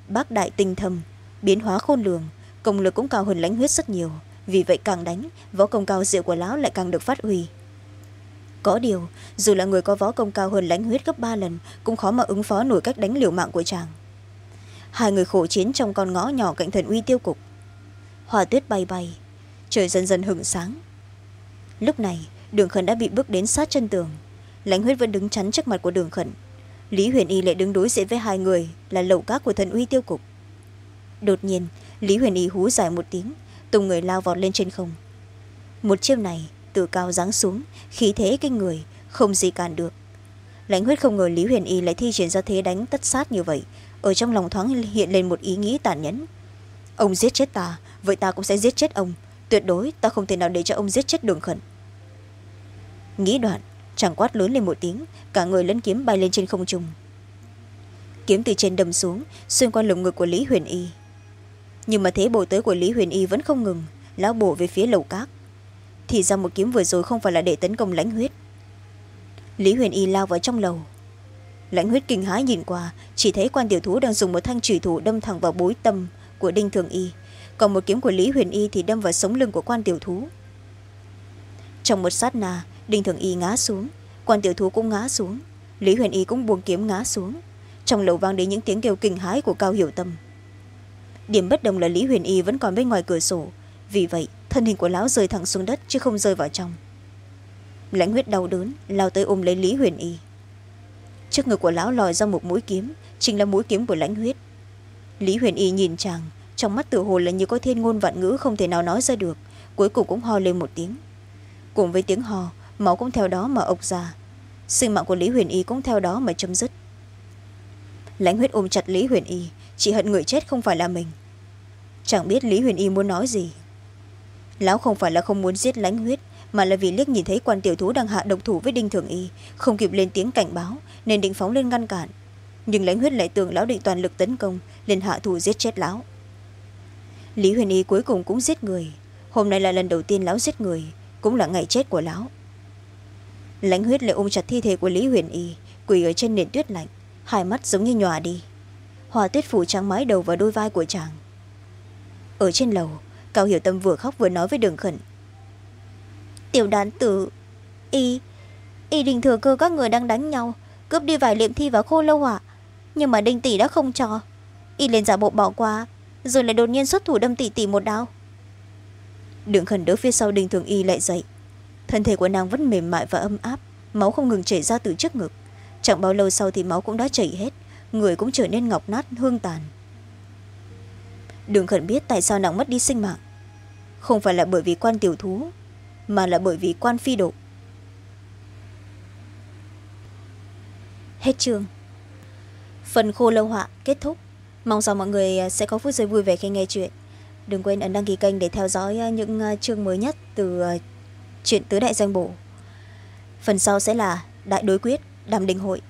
bác đại tinh thâm biến hóa khôn lường, công lực cũng cao hơn lãnh huyết rất nhiều. Vì vậy càng đánh, võ công cao diệu của lão lại càng được phát huy. Có điều, dù là người có võ công cao hơn lãnh huyết gấp ba lần, cũng khó mà ứng phó nổi cách đánh liều mạng của chàng. Hai người khổ chiến trong con ngõ nhỏ cạnh thần uy tiêu cục. Hòa tuyết bay bay, trời dần dần hửng sáng. Lúc này, đường khẩn đã bị bước đến sát chân tường. Lãnh huyết vẫn đứng chắn trước mặt của đường khẩn. Lý huyền y lại đứng đối diện với hai người, là lậu cát của thần uy tiêu cục đột nhiên, lý huyền y hú dài một tiếng tùng người lao vọt lên trên không. Một chiêu này, từ cao giáng xuống, khí thế kinh người, không gì cản được. Lãnh huyết không ngờ lý huyền y lại thi triển ra thế đánh tất sát như vậy, ở trong lòng thoáng hiện lên một ý nghĩ tàn nhẫn. Ông giết chết ta, vậy ta cũng sẽ giết chết ông, tuyệt đối ta không thể nào để cho ông giết chết đường khẩn. Nghĩ đoạn, chàng quát lớn lên một tiếng, cả người lẫn kiếm bay lên trên không trung. Kiếm từ trên đầm xuống, xuyên qua lồng ngực của lý huyền y nhưng mà thế bồi tới của lý huyền y vẫn không ngừng, lão bổ về phía lầu cát thì ra một kiếm vừa rồi không phải là để tấn công lãnh huyết. Lý huyền y lao vào trong lầu. Lãnh huyết kinh hãi nhìn qua, chỉ thấy quan tiểu thú đang dùng một thanh trùy thủ đâm thẳng vào bối tâm của đinh thường y. Còn một kiếm của lý huyền y thì đâm vào sống lưng của quan tiểu thú. Trong một sát na, đinh thường y ngã xuống, quan tiểu thú cũng ngã xuống, lý huyền y cũng buông kiếm ngã xuống. Trong lầu vang đến những tiếng kêu kinh hãi của cao hiểu tâm điểm bất đồng là lý huyền y vẫn còn bên ngoài cửa sổ. Vì vậy, thân hình của lão rơi thẳng xuống đất chứ không rơi vào trong. Lãnh huyết đau đớn, lao tới ôm lấy lý huyền y. Trước ngực của lão lòi ra một mũi kiếm, chính là mũi kiếm của lãnh huyết. Lý huyền y nhìn chàng, trong mắt tự hồ là như có thiên ngôn vạn ngữ không thể nào nói ra được, cuối cùng cũng ho lên một tiếng. Cùng với tiếng ho, máu cũng theo đó mà ộc ra. Sinh mạng của lý huyền y cũng theo đó mà chấm dứt. Lãnh huyết ôm chặt lý huyền y chỉ hận người chết không phải là mình. Chẳng biết lý huyền y muốn nói gì. Lão không phải là không muốn giết lãnh huyết, mà là vì liếc nhìn thấy quan tiểu thú đang hạ độc thủ với đinh thường y, không kịp lên tiếng cảnh báo, nên định phóng lên ngăn cản. Nhưng lãnh huyết lại tưởng lão định toàn lực tấn công, liền hạ thủ giết chết lão. Lý huyền y cuối cùng cũng giết người. Hôm nay là lần đầu tiên lão giết người, cũng là ngày chết của lão. Lãnh huyết lại ôm chặt thi thể của lý huyền y, quỳ ở trên nền tuyết lạnh, hai mắt giống như nhòa đi hòa tuyết phủ trắng mái đầu vào đôi vai của chàng. Ở trên lầu, cao hiểu tâm vừa khóc vừa nói với đường khẩn. Tiểu đán tử, y y đình thừa cơ các người đang đánh nhau, cướp đi vài liệm thi và khô lâu hỏa nhưng mà đinh tỷ đã không cho. Y lên giả bộ bỏ qua, rồi lại đột nhiên xuất thủ đâm tỷ tỷ một đao. Đường khẩn đỡ phía sau đinh thường y lại dậy. Thân thể của nàng vẫn mềm mại và âm áp, máu không ngừng chảy ra từ trước ngực. Chẳng bao lâu sau thì máu cũng đã chảy hết người cũng trở nên ngọc nát, hương tàn. Đường khẩn biết tại sao nàng mất đi sinh mạng. Không phải là bởi vì quan tiểu thú, mà là bởi vì quan phi độ. Hết chương. Phần khô lâu họa kết thúc. Mong rằng mọi người à, sẽ có phút giây vui vẻ khi nghe chuyện. Đừng quên ấn đăng ký kênh để theo dõi à, những à, chương mới nhất từ chuyện tứ đại danh bổ. Phần sau sẽ là đại đối quyết, đàm đình hội.